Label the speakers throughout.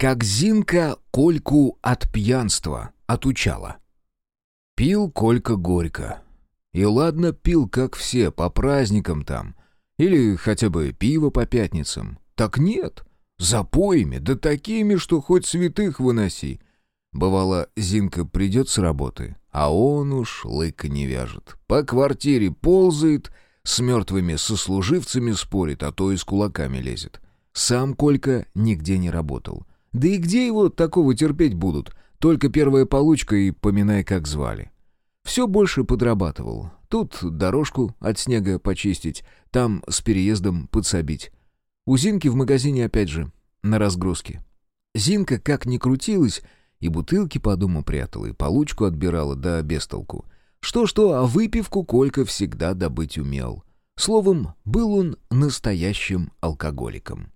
Speaker 1: Как Зинка Кольку от пьянства отучала. Пил Колька горько. И ладно, пил, как все, по праздникам там. Или хотя бы пиво по пятницам. Так нет, запоями, да такими, что хоть святых выноси. Бывало, Зинка придет с работы, а он уж лыка не вяжет. По квартире ползает, с мертвыми сослуживцами спорит, а то и с кулаками лезет. Сам Колька нигде не работал. Да и где его такого терпеть будут? Только первая получка и поминай, как звали. Все больше подрабатывал. Тут дорожку от снега почистить, там с переездом подсобить. У Зинки в магазине опять же, на разгрузке. Зинка как ни крутилась, и бутылки по дому прятала, и получку отбирала, да бестолку. Что-что, а выпивку Колька всегда добыть умел. Словом, был он настоящим алкоголиком.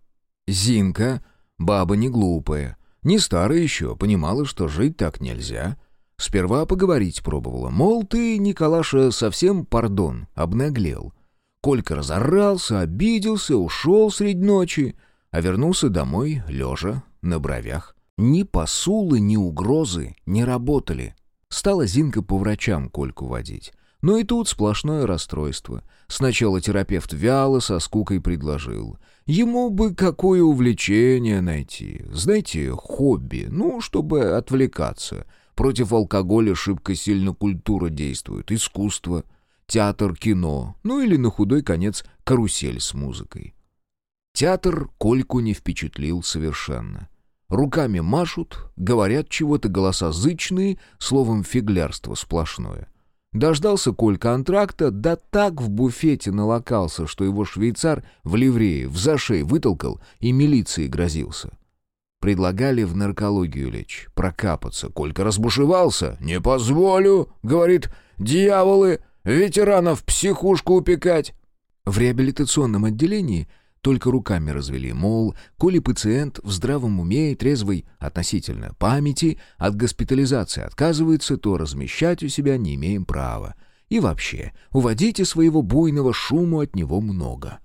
Speaker 1: Зинка, баба не глупая, не старая еще, понимала, что жить так нельзя. Сперва поговорить пробовала, мол, ты, Николаша, совсем, пардон, обнаглел. Колька разорался, обиделся, ушел средь ночи, а вернулся домой, лежа, на бровях. Ни посулы, ни угрозы не работали. Стала Зинка по врачам Кольку водить. Но и тут сплошное расстройство. Сначала терапевт вяло со скукой предложил. Ему бы какое увлечение найти. Знаете, хобби, ну, чтобы отвлекаться. Против алкоголя шибко сильно культура действует, искусство, театр, кино, ну или на худой конец карусель с музыкой. Театр Кольку не впечатлил совершенно. Руками машут, говорят чего-то, голоса зычные, словом, фиглярство сплошное. Дождался Коль контракта, да так в буфете налокался, что его швейцар в ливрее в зашей вытолкал и милиции грозился. Предлагали в наркологию лечь, прокапаться. Колька разбушевался. «Не позволю», — говорит, — «дьяволы, ветеранов психушку упекать». В реабилитационном отделении только руками развели, мол, коли пациент в здравом уме и трезвой относительно памяти от госпитализации отказывается, то размещать у себя не имеем права. И вообще, уводите своего буйного шуму от него много.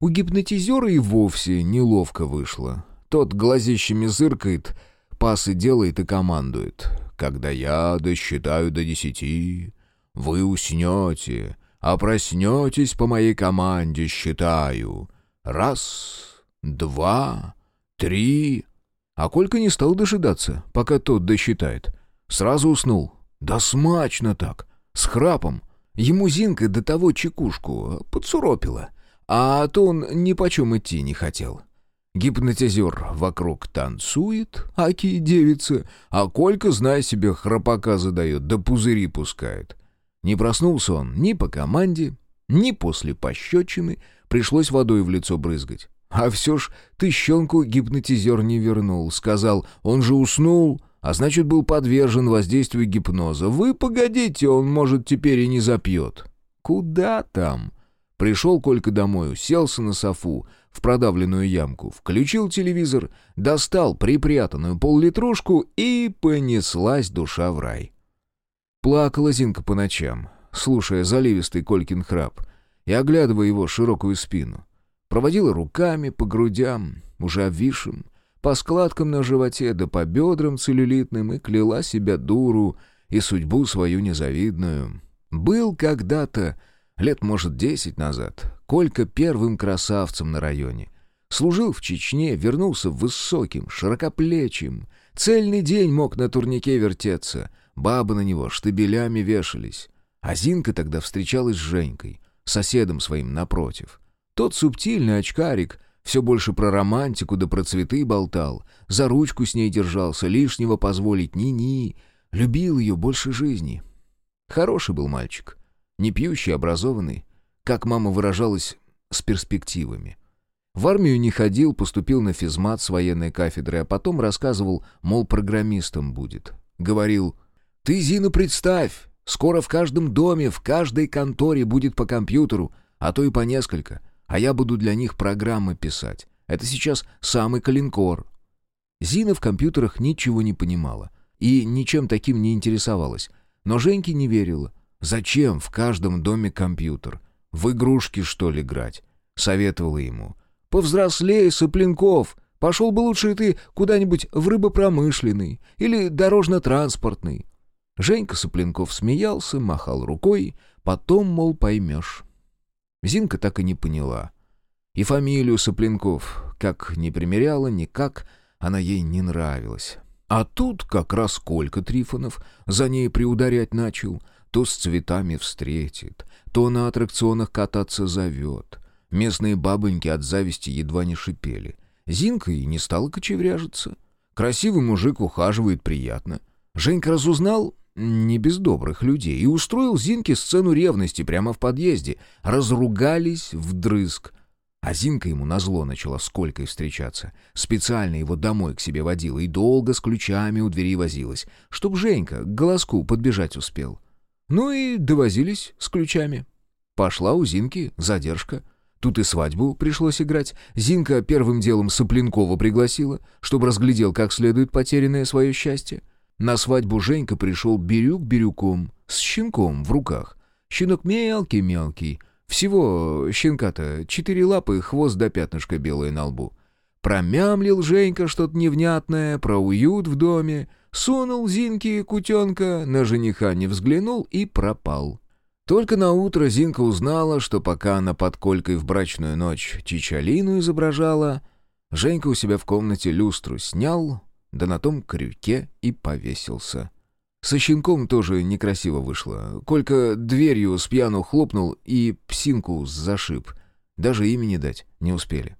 Speaker 1: У гипнотизера и вовсе неловко вышло. Тот глазищами зыркает, пасы делает и командует. «Когда я досчитаю до десяти, вы уснете, а проснетесь по моей команде, считаю». Раз, два, три. А Колька не стал дожидаться, пока тот досчитает. Сразу уснул. Да смачно так, с храпом. Ему Зинка до того чекушку подсуропила. А то он ни почем идти не хотел. Гипнотизер вокруг танцует, аки девица, а Колька, зная себе, храпака задает, да пузыри пускает. Не проснулся он ни по команде, ни после пощечины, пришлось водой в лицо брызгать. А все ж тыщенку гипнотизер не вернул. Сказал, он же уснул, а значит, был подвержен воздействию гипноза. Вы погодите, он, может, теперь и не запьет. Куда там? Пришел Колька домой, уселся на софу, в продавленную ямку, включил телевизор, достал припрятанную поллитрушку и понеслась душа в рай. Плакала Зинка по ночам, слушая заливистый Колькин храп и оглядывая его широкую спину. Проводила руками по грудям, уже обвисшим, по складкам на животе да по бедрам целлюлитным и кляла себя дуру и судьбу свою незавидную. Был когда-то, лет, может, десять назад, Колька первым красавцем на районе. Служил в Чечне, вернулся высоким, широкоплечим. Цельный день мог на турнике вертеться. Бабы на него штабелями вешались. А Зинка тогда встречалась с Женькой, соседом своим напротив. Тот субтильный очкарик все больше про романтику да про цветы болтал, за ручку с ней держался, лишнего позволить ни-ни, любил ее больше жизни. Хороший был мальчик, не пьющий, образованный, как мама выражалась, с перспективами. В армию не ходил, поступил на физмат с военной кафедры, а потом рассказывал, мол, программистом будет. Говорил, «Ты, Зина, представь, Скоро в каждом доме, в каждой конторе будет по компьютеру, а то и по несколько. А я буду для них программы писать. Это сейчас самый калинкор». Зина в компьютерах ничего не понимала и ничем таким не интересовалась. Но Женьке не верила. «Зачем в каждом доме компьютер? В игрушки, что ли, играть?» Советовала ему. «Повзрослей, Соплинков! Пошел бы лучше ты куда-нибудь в рыбопромышленный или дорожно-транспортный». Женька Сопленков смеялся, махал рукой, потом, мол, поймешь. Зинка так и не поняла. И фамилию Сопленков, как не примеряла, никак, она ей не нравилась. А тут как раз Колька Трифонов за ней приударять начал, то с цветами встретит, то на аттракционах кататься зовет. Местные бабоньки от зависти едва не шипели. Зинка и не стала кочевряжиться. Красивый мужик ухаживает приятно. Женька разузнал, не без добрых людей, и устроил Зинке сцену ревности прямо в подъезде. Разругались вдрызг. А Зинка ему назло начала с Колькой встречаться. Специально его домой к себе водила и долго с ключами у двери возилась, чтоб Женька к голоску подбежать успел. Ну и довозились с ключами. Пошла у Зинки задержка. Тут и свадьбу пришлось играть. Зинка первым делом Сопленкова пригласила, чтобы разглядел как следует потерянное свое счастье. На свадьбу Женька пришел бирюк бирюком, с щенком в руках. Щенок мелкий-мелкий. Всего щенка-то четыре лапы, хвост до пятнышка белое на лбу. Промямлил Женька что-то невнятное про уют в доме, сунул Зинке кутенка, на жениха не взглянул и пропал. Только на утро Зинка узнала, что пока она под колькой в брачную ночь Чичалину изображала, Женька у себя в комнате люстру снял, да на том крюке и повесился. Со щенком тоже некрасиво вышло. Колька дверью с пьяну хлопнул и псинку зашиб. Даже имени дать не успели.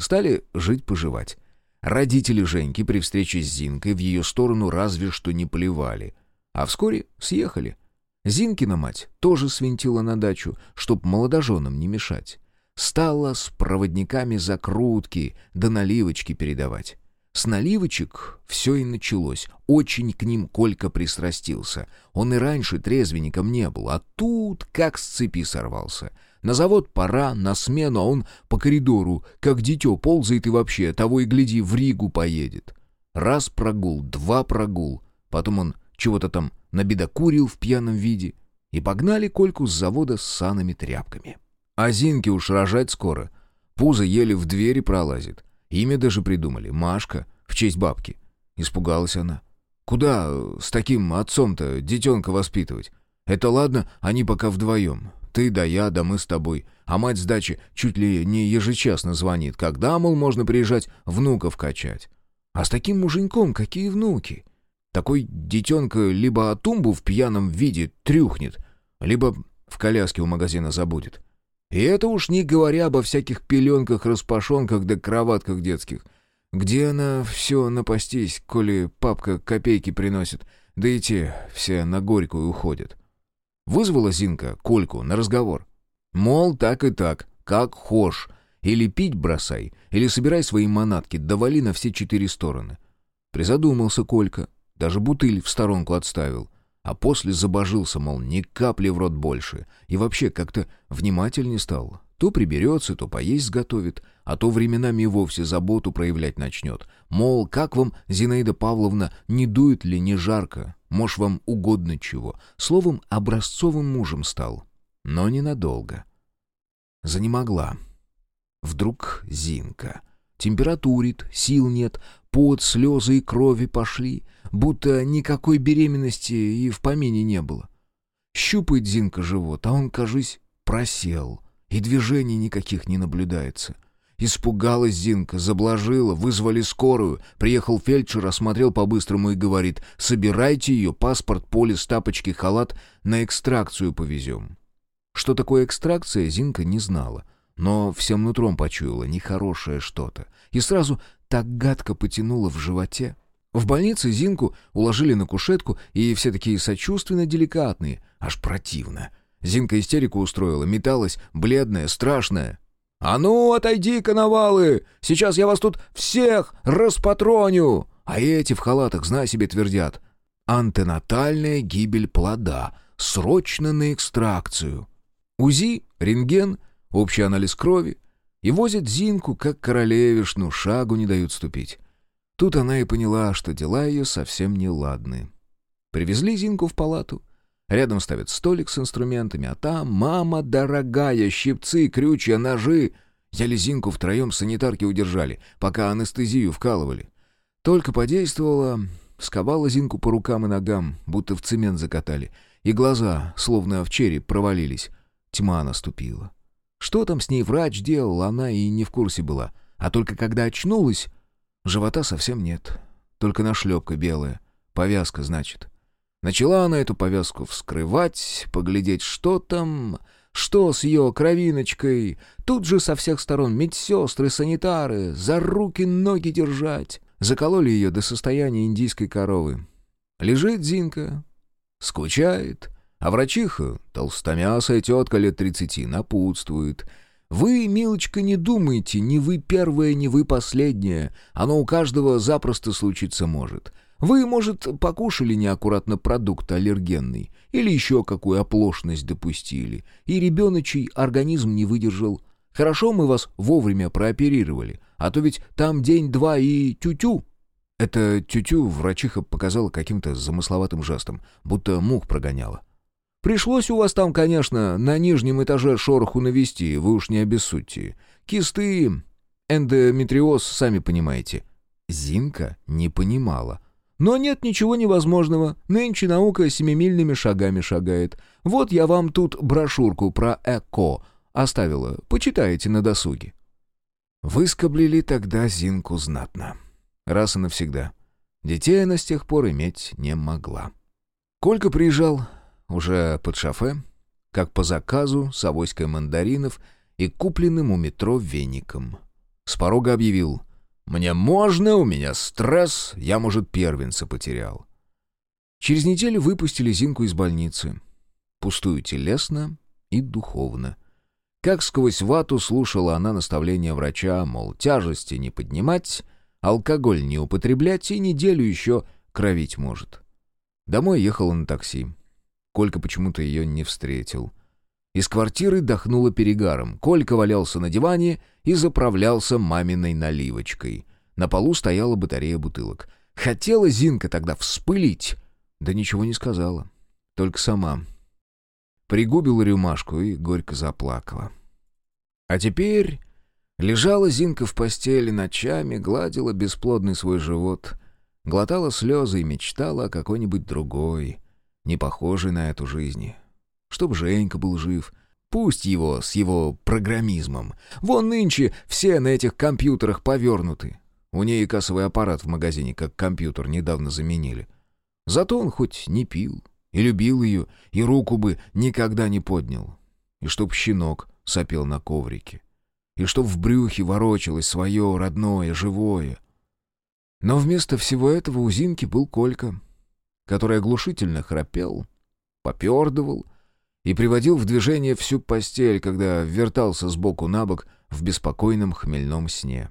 Speaker 1: Стали жить-поживать. Родители Женьки при встрече с Зинкой в ее сторону разве что не плевали. А вскоре съехали. Зинкина мать тоже свинтила на дачу, чтоб молодоженам не мешать. Стала с проводниками закрутки да наливочки передавать. С наливочек все и началось. Очень к ним Колька пристрастился. Он и раньше трезвенником не был, а тут как с цепи сорвался. На завод пора, на смену, а он по коридору, как дитё, ползает и вообще, того и гляди, в Ригу поедет. Раз прогул, два прогул. Потом он чего-то там набедокурил в пьяном виде. И погнали Кольку с завода с санами тряпками. А Зинке уж рожать скоро. Пузо еле в двери пролазит. Имя даже придумали — Машка, в честь бабки. Испугалась она. Куда с таким отцом-то детенка воспитывать? Это ладно, они пока вдвоем. Ты да я, да мы с тобой. А мать с дачи чуть ли не ежечасно звонит. Когда, мол, можно приезжать внуков качать? А с таким муженьком какие внуки? Такой детенка либо тумбу в пьяном виде трюхнет, либо в коляске у магазина забудет. И это уж не говоря обо всяких пеленках-распашонках да кроватках детских. Где она все напастись, коли папка копейки приносит, да и те все на горькую уходят. Вызвала Зинка Кольку на разговор. Мол, так и так, как хошь. Или пить бросай, или собирай свои манатки, давали на все четыре стороны. Призадумался Колька, даже бутыль в сторонку отставил. А после забожился, мол, ни капли в рот больше. И вообще как-то внимательнее стал. То приберется, то поесть сготовит, а то временами и вовсе заботу проявлять начнет. Мол, как вам, Зинаида Павловна, не дует ли, не жарко? Может, вам угодно чего? Словом, образцовым мужем стал. Но ненадолго. Занемогла. Вдруг Зинка. Температурит, сил нет, пот, слезы и крови пошли будто никакой беременности и в помине не было. Щупает Зинка живот, а он, кажись, просел, и движений никаких не наблюдается. Испугалась Зинка, заблажила, вызвали скорую. Приехал фельдшер, осмотрел по-быстрому и говорит, собирайте ее, паспорт, полис, тапочки, халат, на экстракцию повезем. Что такое экстракция, Зинка не знала, но всем нутром почуяла нехорошее что-то. И сразу так гадко потянуло в животе. В больнице Зинку уложили на кушетку, и все такие сочувственно деликатные, аж противно. Зинка истерику устроила, металась, бледная, страшная. «А ну, отойди, коновалы! Сейчас я вас тут всех распатроню!» А эти в халатах, знай себе, твердят. «Антенатальная гибель плода. Срочно на экстракцию». УЗИ, рентген, общий анализ крови. И возят Зинку, как королевишну, шагу не дают ступить. Тут она и поняла, что дела ее совсем не ладны. Привезли Зинку в палату. Рядом ставят столик с инструментами, а там «Мама дорогая, щипцы, крючья, ножи!» Еле Зинку втроем санитарки удержали, пока анестезию вкалывали. Только подействовала, сковала Зинку по рукам и ногам, будто в цемент закатали, и глаза, словно в череп, провалились. Тьма наступила. Что там с ней врач делал, она и не в курсе была. А только когда очнулась, живота совсем нет. Только нашлепка белая. Повязка, значит. Начала она эту повязку вскрывать, поглядеть, что там, что с ее кровиночкой. Тут же со всех сторон медсестры, санитары, за руки ноги держать. Закололи ее до состояния индийской коровы. Лежит Зинка, скучает, а врачиха, толстомясая тетка лет тридцати, напутствует. «Вы, милочка, не думайте, ни вы первая, ни вы последняя. Оно у каждого запросто случиться может. Вы, может, покушали неаккуратно продукт аллергенный, или еще какую оплошность допустили, и ребеночий организм не выдержал. Хорошо мы вас вовремя прооперировали, а то ведь там день-два и тю-тю». Это тю-тю врачиха показала каким-то замысловатым жестом, будто мух прогоняла. «Пришлось у вас там, конечно, на нижнем этаже шороху навести, вы уж не обессудьте. Кисты, эндометриоз, сами понимаете». Зинка не понимала — но нет ничего невозможного. Нынче наука семимильными шагами шагает. Вот я вам тут брошюрку про ЭКО оставила. Почитайте на досуге». Выскоблили тогда Зинку знатно. Раз и навсегда. Детей она с тех пор иметь не могла. Колька приезжал уже под шофе, как по заказу, с авоськой мандаринов и купленным у метро веником. С порога объявил — мне можно, у меня стресс, я, может, первенца потерял. Через неделю выпустили Зинку из больницы. Пустую телесно и духовно. Как сквозь вату слушала она наставления врача, мол, тяжести не поднимать, алкоголь не употреблять и неделю еще кровить может. Домой ехала на такси. Колька почему-то ее не встретил. Из квартиры дохнуло перегаром. Колька валялся на диване и заправлялся маминой наливочкой. На полу стояла батарея бутылок. Хотела Зинка тогда вспылить, да ничего не сказала. Только сама. Пригубила рюмашку и горько заплакала. А теперь лежала Зинка в постели ночами, гладила бесплодный свой живот, глотала слезы и мечтала о какой-нибудь другой, не похожей на эту жизни. Чтоб Женька был жив. Пусть его с его программизмом. Вон нынче все на этих компьютерах повернуты. У ней и кассовый аппарат в магазине, как компьютер, недавно заменили. Зато он хоть не пил, и любил ее, и руку бы никогда не поднял. И чтоб щенок сопел на коврике. И чтоб в брюхе ворочалось свое родное, живое. Но вместо всего этого у Зинки был Колька, который оглушительно храпел, попердывал и приводил в движение всю постель, когда вертался сбоку на бок в беспокойном хмельном сне.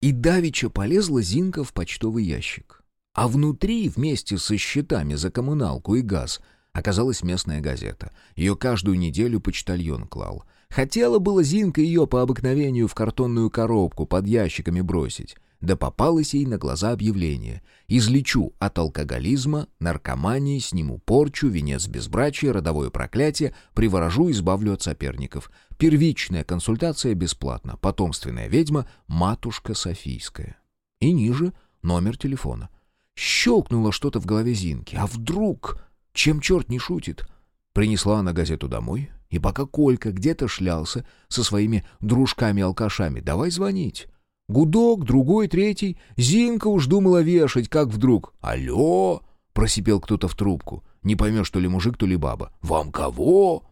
Speaker 1: И давеча полезла Зинка в почтовый ящик. А внутри, вместе со счетами за коммуналку и газ, оказалась местная газета. Ее каждую неделю почтальон клал. Хотела было Зинка ее по обыкновению в картонную коробку под ящиками бросить. Да попалось ей на глаза объявление. «Излечу от алкоголизма, наркомании, сниму порчу, венец безбрачия, родовое проклятие, приворожу, избавлю от соперников. Первичная консультация бесплатна. Потомственная ведьма, матушка Софийская». И ниже номер телефона. Щелкнуло что-то в голове Зинки. А вдруг? Чем черт не шутит? Принесла она газету домой, и пока Колька где-то шлялся со своими дружками-алкашами, давай звонить. Гудок, другой, третий. Зинка уж думала вешать, как вдруг. «Алло!» — просипел кто-то в трубку. Не поймешь, то ли мужик, то ли баба. «Вам кого?»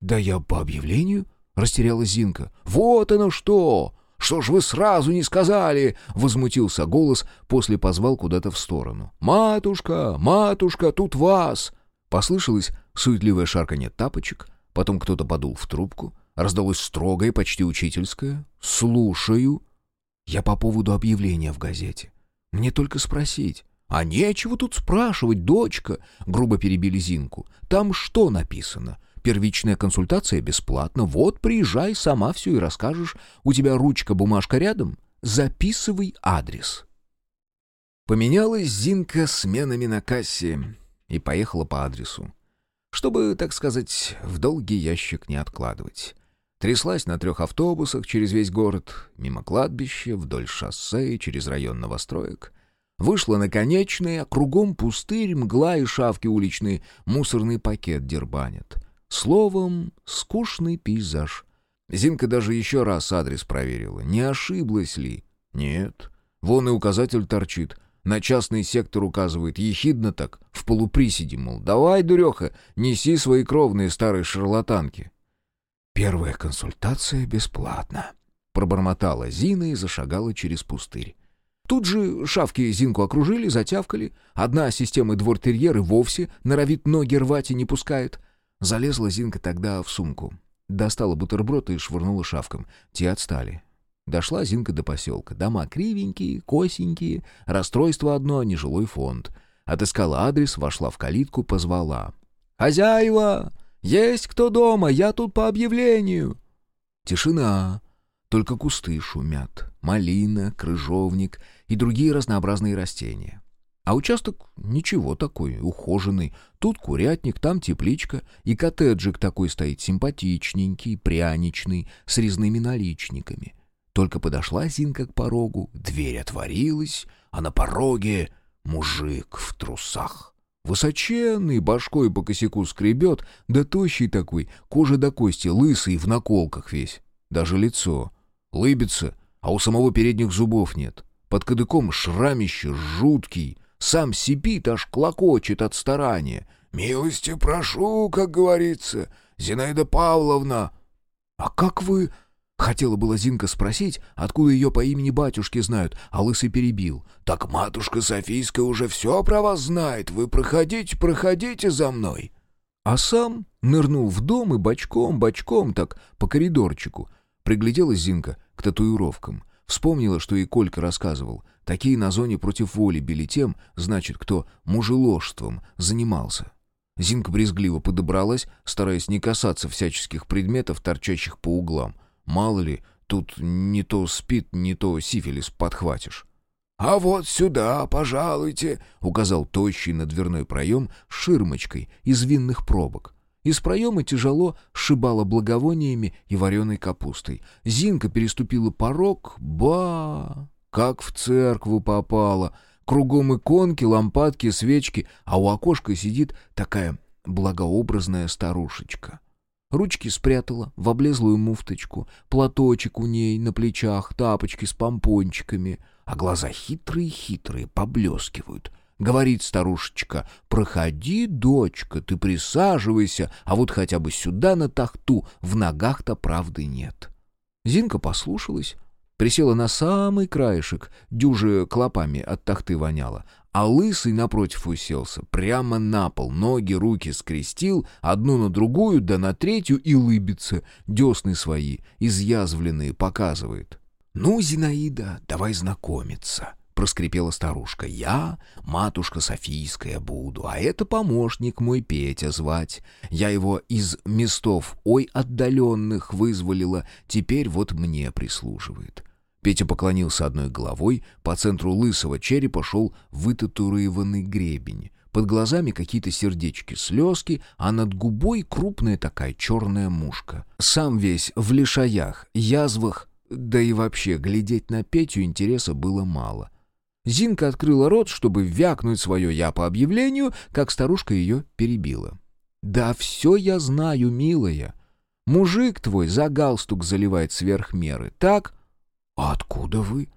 Speaker 1: «Да я по объявлению», — растерялась Зинка. «Вот оно что! Что ж вы сразу не сказали?» — возмутился голос, после позвал куда-то в сторону. «Матушка, матушка, тут вас!» Послышалось суетливое шарканье тапочек, потом кто-то подул в трубку, раздалось строгое, почти учительское «Слушаю». Я по поводу объявления в газете. Мне только спросить. «А нечего тут спрашивать, дочка!» — грубо перебили Зинку. «Там что написано? Первичная консультация бесплатна. Вот, приезжай, сама все и расскажешь. У тебя ручка-бумажка рядом? Записывай адрес». Поменялась Зинка сменами на кассе и поехала по адресу. Чтобы, так сказать, в долгий ящик не откладывать. Тряслась на трех автобусах через весь город, мимо кладбища, вдоль шоссе и через район новостроек. Вышла на конечный, а кругом пустырь, мгла и шавки уличные, мусорный пакет дербанят. Словом, скучный пейзаж. Зинка даже еще раз адрес проверила, не ошиблась ли. Нет, вон и указатель торчит. На частный сектор указывает, ехидно так, в полуприседе, мол, давай, дуреха, неси свои кровные старые шарлатанки. «Первая консультация бесплатна», — пробормотала Зина и зашагала через пустырь. Тут же шавки Зинку окружили, затявкали. Одна система двор-терьер вовсе норовит ноги рвать и не пускает. Залезла Зинка тогда в сумку. Достала бутерброд и швырнула шавкам. Те отстали. Дошла Зинка до поселка. Дома кривенькие, косенькие, расстройство одно, нежилой фонд. Отыскала адрес, вошла в калитку, позвала. «Хозяева! Есть кто дома? Я тут по объявлению!» Тишина. Только кусты шумят. Малина, крыжовник и другие разнообразные растения. А участок ничего такой, ухоженный. Тут курятник, там тепличка, и коттеджик такой стоит симпатичненький, пряничный, с резными наличниками. Только подошла Зинка к порогу, дверь отворилась, а на пороге мужик в трусах. Высоченный, башкой по косяку скребет, да тощий такой, кожа до кости, лысый, в наколках весь. Даже лицо. Лыбится, а у самого передних зубов нет. Под кадыком шрамище жуткий, сам сипит, аж клокочет от старания. «Милости прошу, как говорится, Зинаида Павловна». «А как вы...» Хотела была Зинка спросить, откуда ее по имени батюшки знают, а лысый перебил. «Так матушка Софийская уже все про вас знает. Вы проходите, проходите за мной». А сам нырнул в дом и бочком-бочком так по коридорчику. Пригляделась Зинка к татуировкам. Вспомнила, что и Колька рассказывал. Такие на зоне против воли били тем, значит, кто мужеложством занимался. Зинка брезгливо подобралась, стараясь не касаться всяческих предметов, торчащих по углам. Мало ли, тут не то спит, не то сифилис подхватишь. «А вот сюда, пожалуйте», — указал тощий на дверной проем ширмочкой из винных пробок. Из проема тяжело сшибало благовониями и вареной капустой. Зинка переступила порог. Ба! Как в церкву попала. Кругом иконки, лампадки, свечки, а у окошка сидит такая благообразная старушечка. Ручки спрятала в облезлую муфточку, платочек у ней на плечах, тапочки с помпончиками, а глаза хитрые-хитрые, поблескивают — Говорит старушечка, проходи, дочка, ты присаживайся, а вот хотя бы сюда на тахту, в ногах-то правды нет. Зинка послушалась, присела на самый краешек, дюже клопами от тахты воняло, а лысый напротив уселся, прямо на пол, ноги, руки скрестил, одну на другую, да на третью и лыбится, десны свои, изъязвленные, показывает. «Ну, Зинаида, давай знакомиться» проскрипела старушка. «Я матушка Софийская буду, а это помощник мой Петя звать. Я его из местов ой отдаленных вызволила, теперь вот мне прислуживает». Петя поклонился одной головой, по центру лысого черепа шел вытатуированный гребень. Под глазами какие-то сердечки, слезки, а над губой крупная такая черная мушка. Сам весь в лишаях, язвах, да и вообще глядеть на Петю интереса было мало. Зинка открыла рот, чтобы вякнуть свое «я» по объявлению, как старушка ее перебила. «Да все я знаю, милая. Мужик твой за галстук заливает сверх меры, так?» «А откуда вы?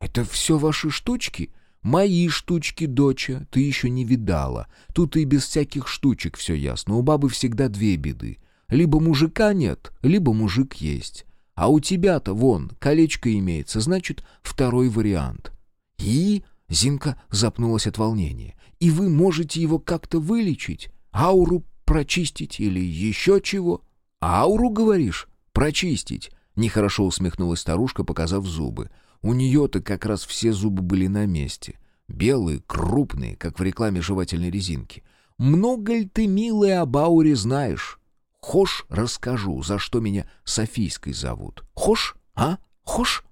Speaker 1: Это все ваши штучки?» «Мои штучки, доча, ты еще не видала. Тут и без всяких штучек все ясно. У бабы всегда две беды. Либо мужика нет, либо мужик есть. А у тебя-то, вон, колечко имеется, значит, второй вариант. «И?» — Зинка запнулась от волнения. «И вы можете его как-то вылечить? Ауру прочистить или еще чего?» «Ауру, говоришь? Прочистить?» Нехорошо усмехнулась старушка, показав зубы. У нее-то как раз все зубы были на месте. Белые, крупные, как в рекламе жевательной резинки. «Много ли ты, милая, об ауре знаешь? Хош, расскажу, за что меня Софийской зовут. Хош, а? Хош?»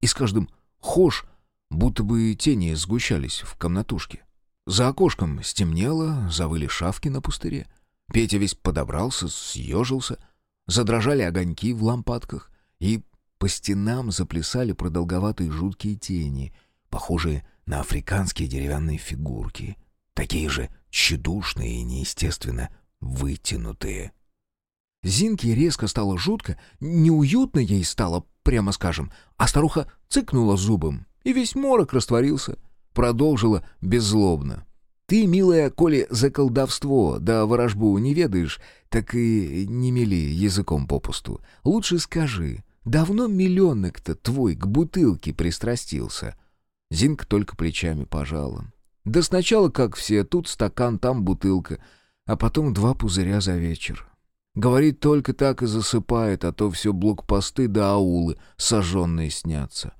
Speaker 1: И с каждым «хош» будто бы тени сгущались в комнатушке. За окошком стемнело, завыли шавки на пустыре. Петя весь подобрался, съежился. задрожали огоньки в лампадках, и по стенам заплясали продолговатые жуткие тени, похожие на африканские деревянные фигурки, такие же тщедушные и неестественно вытянутые. Зинке резко стало жутко, неуютно ей стало, прямо скажем, а старуха цыкнула зубом, и весь морок растворился. Продолжила беззлобно. «Ты, милая, коли за колдовство да ворожбу не ведаешь, так и не мели языком попусту. Лучше скажи, давно миллионок-то твой к бутылке пристрастился?» Зинка только плечами пожала. «Да сначала, как все, тут стакан, там бутылка, а потом два пузыря за вечер. Говорит, только так и засыпает, а то все блокпосты да аулы сожженные снятся.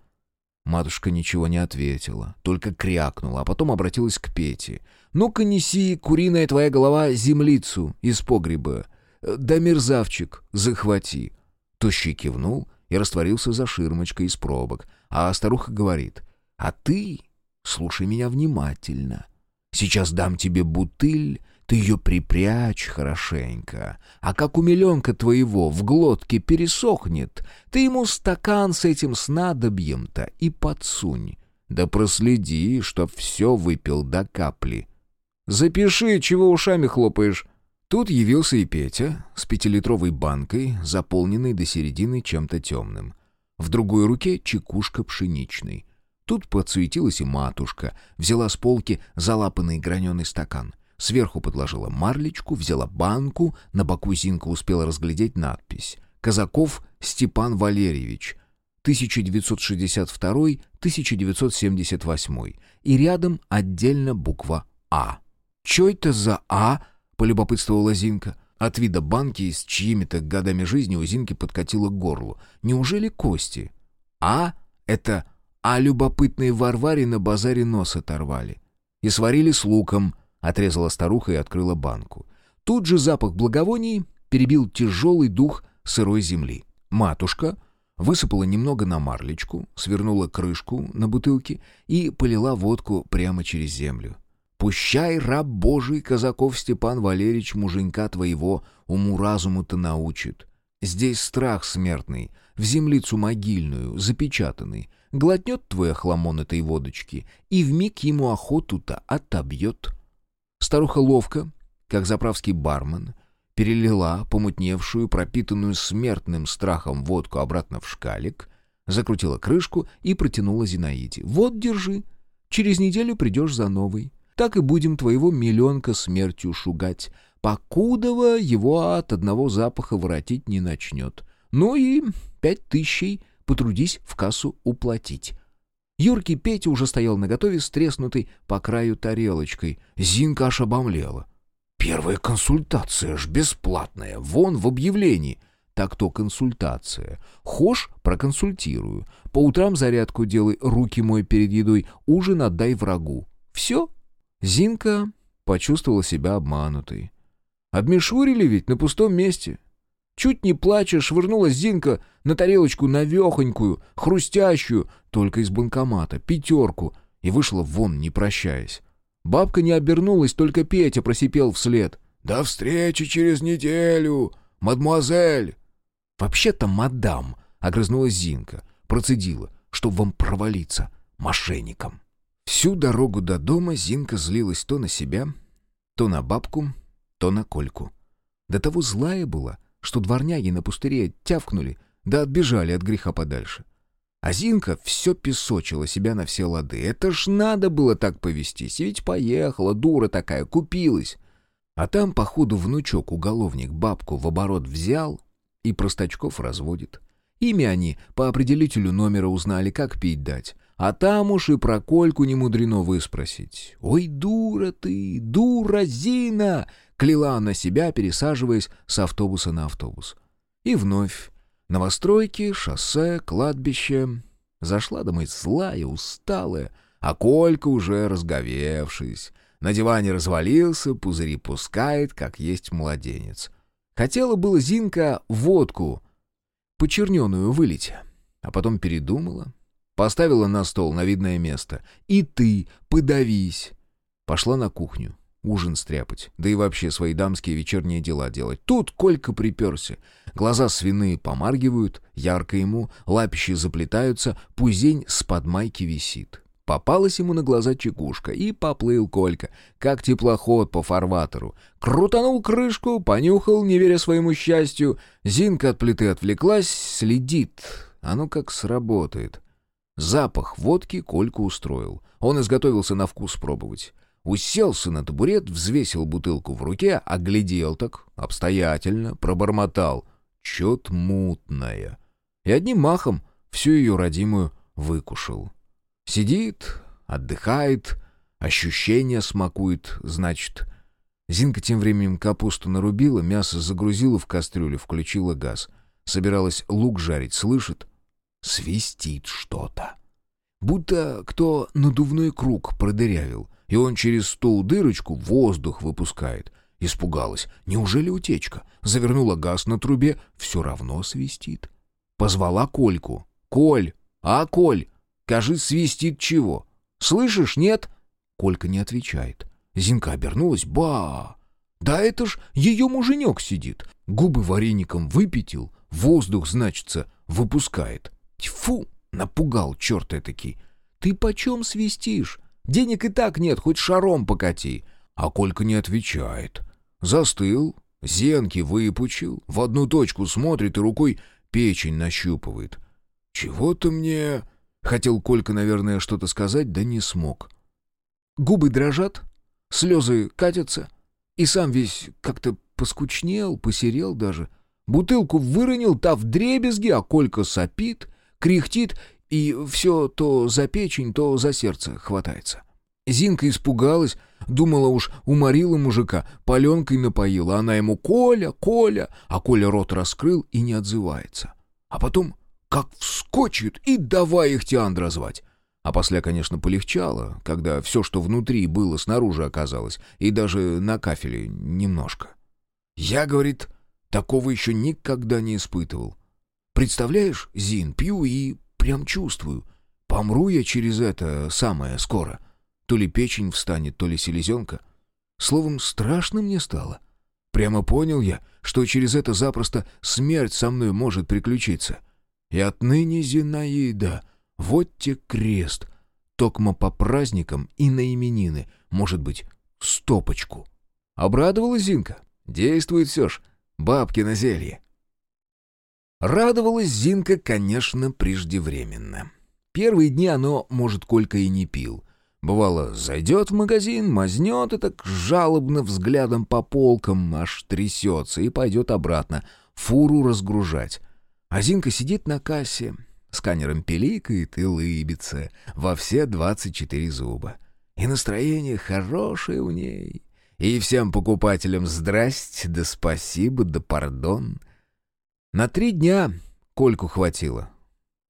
Speaker 1: Матушка ничего не ответила, только крякнула, а потом обратилась к Пете. «Ну-ка неси, куриная твоя голова, землицу из погреба. Да мерзавчик, захвати». Тощий кивнул и растворился за ширмочкой из пробок, а старуха говорит, «А ты слушай меня внимательно. Сейчас дам тебе бутыль, ты ее припрячь хорошенько, а как у миленка твоего в глотке пересохнет, ты ему стакан с этим снадобьем-то и подсунь. Да проследи, чтоб все выпил до капли. Запиши, чего ушами хлопаешь. Тут явился и Петя с пятилитровой банкой, заполненной до середины чем-то темным. В другой руке чекушка пшеничной. Тут подсуетилась и матушка, взяла с полки залапанный граненый стакан. Сверху подложила марлечку, взяла банку, на боку Зинка успела разглядеть надпись «Казаков Степан Валерьевич», 1962-1978, и рядом отдельно буква «А». «Чё это за А?» — полюбопытствовала Зинка. От вида банки с чьими-то годами жизни у Зинки подкатило к горлу. Неужели кости? «А» — это «А любопытные Варваре на базаре нос оторвали». И сварили с луком, Отрезала старуха и открыла банку. Тут же запах благовоний перебил тяжелый дух сырой земли. Матушка высыпала немного на марлечку, свернула крышку на бутылке и полила водку прямо через землю. «Пущай, раб Божий, казаков Степан Валерьевич, муженька твоего, уму-разуму-то научит. Здесь страх смертный, в землицу могильную, запечатанный. Глотнет твой охламон этой водочки, и вмиг ему охоту-то отобьет». Старуха ловко, как заправский бармен, перелила помутневшую, пропитанную смертным страхом водку обратно в шкалик, закрутила крышку и протянула Зинаиде. «Вот, держи. Через неделю придешь за новый. Так и будем твоего миллионка смертью шугать, покудова его от одного запаха воротить не начнет. Ну и пять тысячей потрудись в кассу уплатить. Юркий Петя уже стоял наготове с по краю тарелочкой. Зинка аж обомлела. «Первая консультация ж бесплатная, вон в объявлении». «Так то консультация. Хошь, проконсультирую. По утрам зарядку делай, руки мой перед едой, ужин отдай врагу. Все?» Зинка почувствовала себя обманутой. Обмешурили ведь на пустом месте. Чуть не плача швырнула Зинка на тарелочку навехонькую, хрустящую, только из банкомата, пятерку, и вышла вон, не прощаясь. Бабка не обернулась, только Петя просипел вслед. «До встречи через неделю, мадмуазель!» «Вообще-то мадам», — огрызнулась Зинка, процедила, чтоб вам провалиться, мошенником. Всю дорогу до дома Зинка злилась то на себя, то на бабку, то на Кольку. До того злая была — что дворняги на пустыре тявкнули, да отбежали от греха подальше. А Зинка все песочила себя на все лады. Это ж надо было так повестись, ведь поехала, дура такая, купилась. А там, походу, внучок-уголовник бабку в оборот взял и простачков разводит. Имя они по определителю номера узнали, как пить дать. А там уж и про Кольку не мудрено выспросить. «Ой, дура ты, дура, Зина!» Кляла она себя, пересаживаясь с автобуса на автобус. И вновь. Новостройки, шоссе, кладбище. Зашла домой злая, усталая, а Колька уже разговевшись. На диване развалился, пузыри пускает, как есть младенец. Хотела было Зинка водку, почерненую, вылить, а потом передумала. Поставила на стол на видное место. «И ты подавись!» Пошла на кухню. ужин стряпать, да и вообще свои дамские вечерние дела делать. Тут Колька приперся. Глаза свиные помаргивают, ярко ему, лапищи заплетаются, пузень с подмайки висит. Попалась ему на глаза чекушка, и поплыл Колька, как теплоход по фарватеру. Крутанул крышку, понюхал, не веря своему счастью. Зинка от плиты отвлеклась, следит. Оно как сработает. Запах водки Кольку устроил. Он изготовился на вкус пробовать. Уселся на табурет, взвесил бутылку в руке, оглядел так, обстоятельно, пробормотал. Чет мутная. И одним махом всю ее родимую выкушал. Сидит, отдыхает, ощущения смакует, значит. Зинка тем временем капусту нарубила, мясо загрузила в кастрюлю, включила газ. Собиралась лук жарить, слышит? Свистит что-то. Будто кто надувной круг продырявил, и он через ту дырочку воздух выпускает. Испугалась. Неужели утечка? Завернула газ на трубе, все равно свистит. Позвала Кольку. «Коль! А, Коль! Скажи, свистит чего? Слышишь, нет?» Колька не отвечает. Зинка обернулась. «Ба! Да это ж ее муженек сидит. Губы вареником выпятил, воздух, значится, выпускает. Тьфу! Напугал черт этакий. Ты почем свистишь? Денег и так нет, хоть шаром покати. А Колька не отвечает. Застыл, зенки выпучил, в одну точку смотрит и рукой печень нащупывает. «Чего-то мне...» Хотел Колька, наверное, что-то сказать, да не смог. Губы дрожат, слезы катятся, и сам весь как-то поскучнел, посерел даже. Бутылку выронил, та в дребезги, а Колька сопит, кряхтит, и все то за печень, то за сердце хватается. Зинка испугалась, думала уж, уморила мужика, паленкой напоила, она ему «Коля, Коля», а Коля рот раскрыл и не отзывается. А потом как вскочит, и давай их Тиандра звать. А после, конечно, полегчало, когда все, что внутри было, снаружи оказалось, и даже на кафеле немножко. Я, говорит, такого еще никогда не испытывал. Представляешь, Зин, пью и прям чувствую. Помру я через это самое скоро. То ли печень встанет, то ли селезенка. Словом, страшно мне стало. Прямо понял я, что через это запросто смерть со мной может приключиться. — и отныне, Зинаида, вот те крест, токмо по праздникам и на именины, может быть, стопочку. Обрадовалась Зинка? Действует все ж, бабки на зелье. Радовалась Зинка, конечно, преждевременно. Первые дни оно, может, Колька и не пил. Бывало, зайдет в магазин, мазнет и так жалобно взглядом по полкам, аж трясется, и пойдет обратно, фуру разгружать. А Зинка сидит на кассе, сканером пиликает и лыбится во все двадцать четыре зуба. И настроение хорошее у ней. И всем покупателям здрасте, да спасибо, да пардон. На три дня Кольку хватило.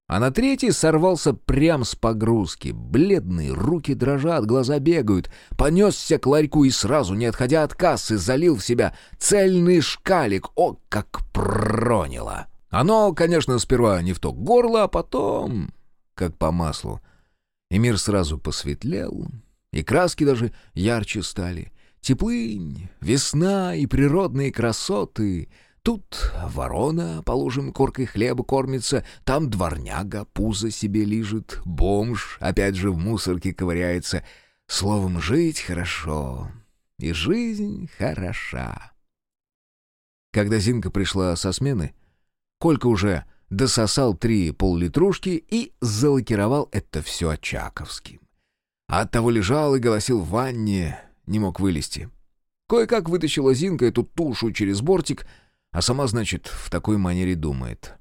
Speaker 1: А на третий сорвался прям с погрузки. Бледные, руки дрожат, глаза бегают. Понесся к ларьку и сразу, не отходя от кассы, залил в себя цельный шкалик. О, как проняло! Оно, конечно, сперва не в то горло, а потом как по маслу. И мир сразу посветлел, и краски даже ярче стали. Теплынь, весна и природные красоты. Тут ворона, положим, коркой хлеба кормится, там дворняга пузо себе лижет, бомж опять же в мусорке ковыряется. Словом, жить хорошо, и жизнь хороша. Когда Зинка пришла со смены, Колька уже дососал три поллитрушки и залакировал это все очаковским. А оттого лежал и голосил в ванне, не мог вылезти. Кое-как вытащила Зинка эту тушу через бортик, а сама, значит, в такой манере думает.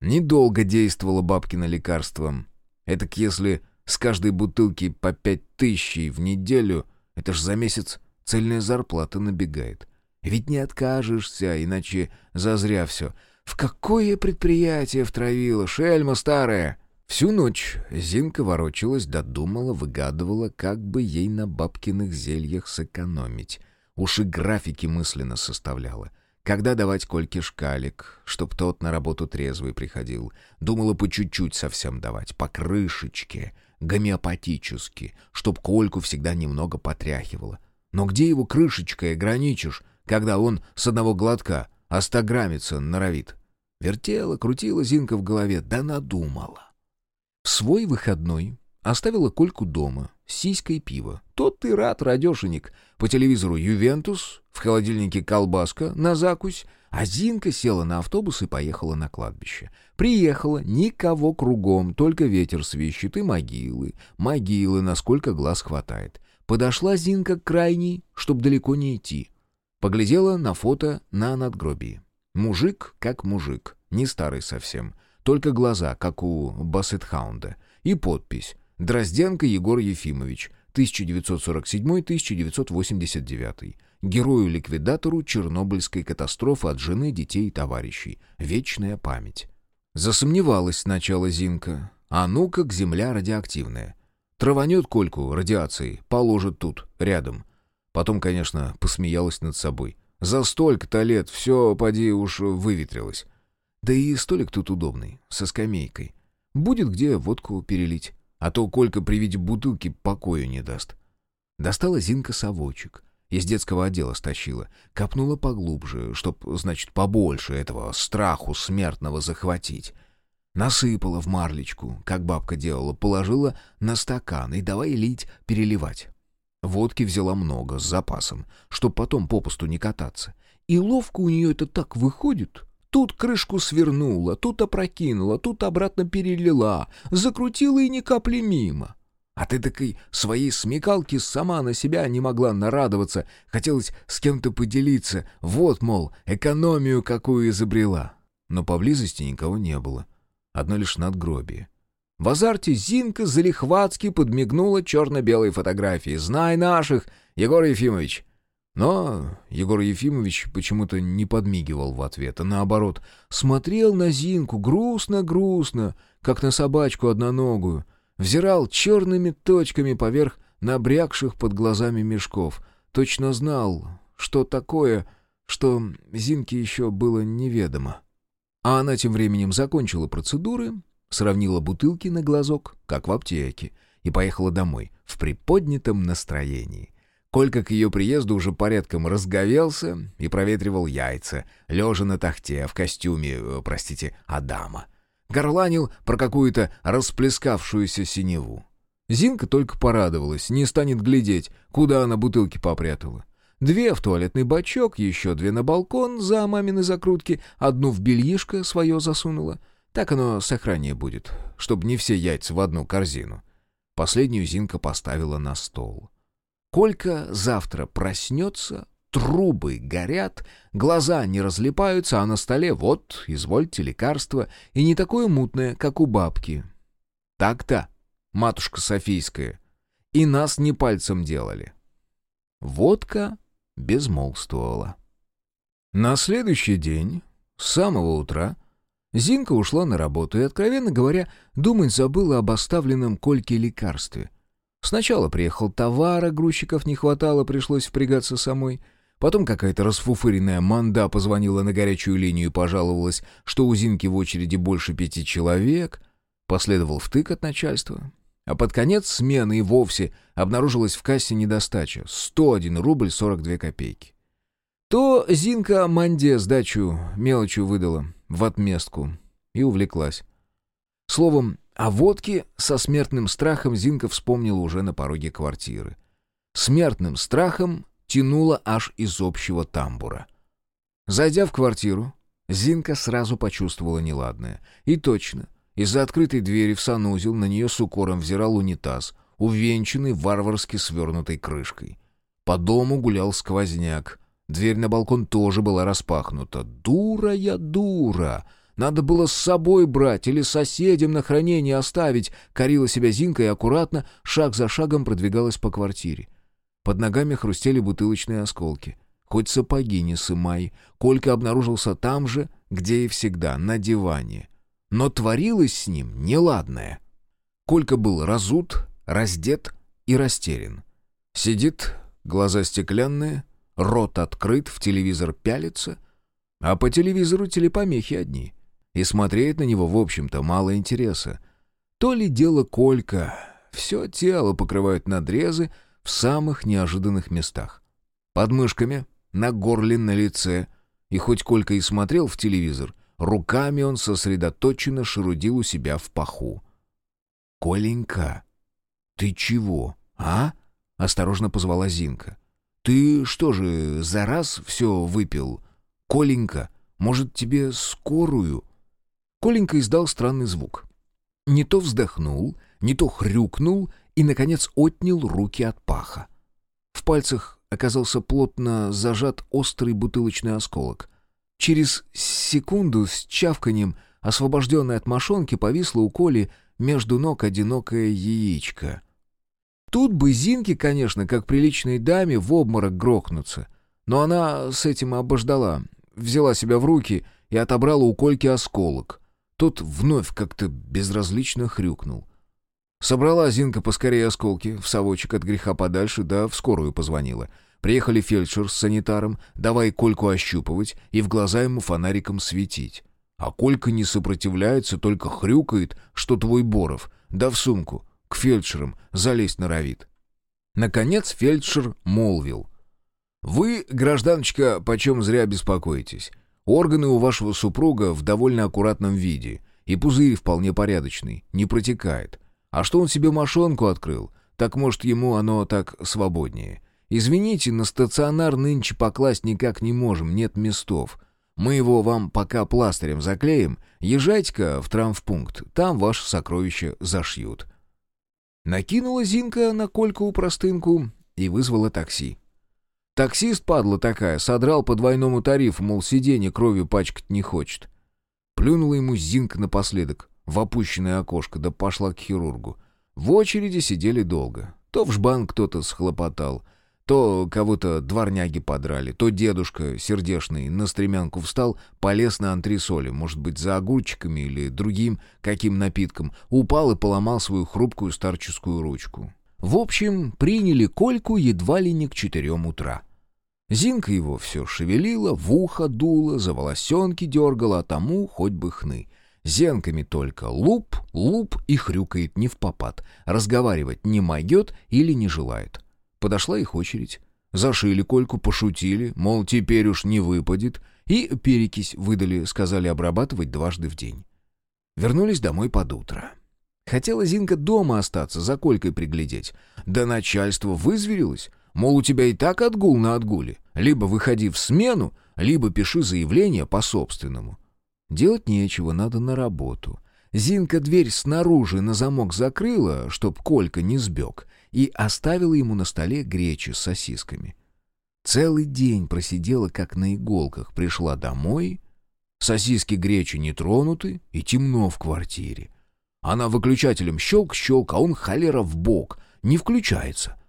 Speaker 1: Недолго действовало бабкино лекарство. Этак если с каждой бутылки по пять тысяч в неделю, это ж за месяц цельная зарплата набегает. Ведь не откажешься, иначе зазря все — в какое предприятие втравила, шельма старая? Всю ночь Зинка ворочалась, додумала, выгадывала, как бы ей на бабкиных зельях сэкономить. Уж и графики мысленно составляла. Когда давать Кольке шкалик, чтоб тот на работу трезвый приходил. Думала по чуть-чуть совсем давать, по крышечке, гомеопатически, чтоб Кольку всегда немного потряхивало. Но где его крышечкой ограничишь, когда он с одного глотка остограммиться норовит? Вертела, крутила Зинка в голове, да надумала. В свой выходной оставила Кольку дома, с сиськой пива. Тот ты рад, радешенек. По телевизору «Ювентус», в холодильнике колбаска на закусь, а Зинка села на автобус и поехала на кладбище. Приехала, никого кругом, только ветер свищет и могилы. Могилы, насколько глаз хватает. Подошла Зинка к крайней, чтоб далеко не идти. Поглядела на фото на надгробии. Мужик как мужик, не старый совсем. Только глаза, как у Бассетхаунда. И подпись «Дрозденко Егор Ефимович, 1947-1989». Герою-ликвидатору Чернобыльской катастрофы от жены, детей и товарищей. Вечная память. Засомневалась сначала Зинка. А ну как земля радиоактивная. Траванет Кольку радиацией, положит тут, рядом. Потом, конечно, посмеялась над собой. За столько-то лет все, поди, уж выветрилось. Да и столик тут удобный, со скамейкой. Будет где водку перелить. А то Колька при виде бутылки покою не даст. Достала Зинка совочек. Из детского отдела стащила. Копнула поглубже, чтоб, значит, побольше этого страху смертного захватить. Насыпала в марлечку, как бабка делала, положила на стакан и давай лить, переливать. Водки взяла много, с запасом, чтоб потом попусту не кататься. И ловко у нее это так выходит. Тут крышку свернула, тут опрокинула, тут обратно перелила, закрутила и ни капли мимо. А ты такой своей смекалки сама на себя не могла нарадоваться, хотелось с кем-то поделиться, вот, мол, экономию какую изобрела. Но поблизости никого не было, одно лишь надгробие. В азарте Зинка залихватски подмигнула черно-белой фотографии. «Знай наших, Егор Ефимович!» Но Егор Ефимович почему-то не подмигивал в ответ, а наоборот, смотрел на Зинку грустно-грустно, как на собачку одноногую, взирал черными точками поверх набрякших под глазами мешков, точно знал, что такое, что Зинке еще было неведомо. А она тем временем закончила процедуры, сравнила бутылки на глазок, как в аптеке, и поехала домой в приподнятом настроении. Колька к ее приезду уже порядком разговелся и проветривал яйца, лежа на тахте в костюме, э, простите, Адама. Горланил про какую-то расплескавшуюся синеву. Зинка только порадовалась, не станет глядеть, куда она бутылки попрятала. Две в туалетный бачок, еще две на балкон за мамины закрутки, одну в бельишко свое засунула. Так оно сохраннее будет, чтобы не все яйца в одну корзину. Последнюю Зинка поставила на стол. Колька завтра проснется, трубы горят, глаза не разлипаются, а на столе вот, извольте, лекарство, и не такое мутное, как у бабки. Так-то, матушка Софийская, и нас не пальцем делали. Водка безмолвствовала. На следующий день, с самого утра, Зинка ушла на работу и, откровенно говоря, думать забыла об оставленном Кольке лекарстве — Сначала приехал товар, а грузчиков не хватало, пришлось впрягаться самой. Потом какая-то расфуфыренная манда позвонила на горячую линию и пожаловалась, что у Зинки в очереди больше пяти человек. Последовал втык от начальства. А под конец смены и вовсе обнаружилась в кассе недостача — 101 рубль 42 копейки. То Зинка Манде сдачу мелочью выдала в отместку и увлеклась. Словом, о водке со смертным страхом Зинка вспомнила уже на пороге квартиры. Смертным страхом тянуло аж из общего тамбура. Зайдя в квартиру, Зинка сразу почувствовала неладное. И точно, из-за открытой двери в санузел на нее с укором взирал унитаз, увенчанный варварски свернутой крышкой. По дому гулял сквозняк. Дверь на балкон тоже была распахнута. «Дура я, дура!» Надо было с собой брать или соседям на хранение оставить, корила себя Зинка и аккуратно, шаг за шагом продвигалась по квартире. Под ногами хрустели бутылочные осколки. Хоть сапоги не сымай, Колька обнаружился там же, где и всегда, на диване. Но творилось с ним неладное. Колька был разут, раздет и растерян. Сидит, глаза стеклянные, рот открыт, в телевизор пялится, а по телевизору телепомехи одни — и смотреть на него, в общем-то, мало интереса. То ли дело Колька. Все тело покрывают надрезы, в самых неожиданных местах. Под мышками, на горле, на лице. И хоть Колька и смотрел в телевизор, руками он сосредоточенно шерудил у себя в паху. «Коленька, ты чего, а?» — осторожно позвала Зинка. «Ты что же, за раз все выпил? Коленька, может, тебе скорую?» Коленька издал странный звук. Не то вздохнул, не то хрюкнул и, наконец, отнял руки от паха. В пальцах оказался плотно зажат острый бутылочный осколок. Через секунду с чавканием, освобожденной от мошонки, повисло у Коли между ног одинокое яичко. Тут бы Зинке, конечно, как приличной даме, в обморок грохнуться. Но она с этим обождала, взяла себя в руки и отобрала у Кольки осколок. Тот вновь как-то безразлично хрюкнул. Собрала Зинка поскорее осколки, в совочек от греха подальше, да в скорую позвонила. Приехали фельдшер с санитаром, давай Кольку ощупывать и в глаза ему фонариком светить. А Колька не сопротивляется, только хрюкает, что твой Боров, да в сумку, к фельдшерам залезть норовит. Наконец фельдшер молвил. «Вы, гражданочка, почем зря беспокоитесь. Органы у вашего супруга в довольно аккуратном виде, и пузырь вполне порядочный, не протекает. А что он себе мошонку открыл, так может ему оно так свободнее. Извините, на стационар нынче покласть никак не можем, нет местов. Мы его вам пока пластырем заклеим, езжайте-ка в травмпункт, там ваше сокровище зашьют». Накинула Зинка на Кольку простынку и вызвала такси. Таксист, падла такая, содрал по двойному тарифу, мол, сиденье кровью пачкать не хочет. Плюнула ему Зинка напоследок в опущенное окошко, да пошла к хирургу. В очереди сидели долго. То в жбан кто-то схлопотал, то кого-то дворняги подрали, то дедушка сердешный на стремянку встал, полез на антресоли, может быть, за огурчиками или другим каким напитком, упал и поломал свою хрупкую старческую ручку. В общем, приняли Кольку едва ли не к четырем утра. Зинка его все шевелила, в ухо дула, за волосенки дергала, а тому хоть бы хны — Зенками только луп, луп и хрюкает не в попад. Разговаривать не могет или не желает. Подошла их очередь. Зашили Кольку, пошутили, мол, теперь уж не выпадет. И перекись выдали, сказали обрабатывать дважды в день. Вернулись домой под утро. Хотела Зинка дома остаться, за Колькой приглядеть. Да начальство вызверилось. Мол, у тебя и так отгул на отгуле. Либо выходи в смену, либо пиши заявление по собственному. Делать нечего, надо на работу. Зинка дверь снаружи на замок закрыла, чтоб Колька не сбег, и оставила ему на столе гречи с сосисками. Целый день просидела как на иголках, пришла домой, сосиски гречи не тронуты и темно в квартире. Она выключателем щелк-щелк, а он холера в бок, не включается.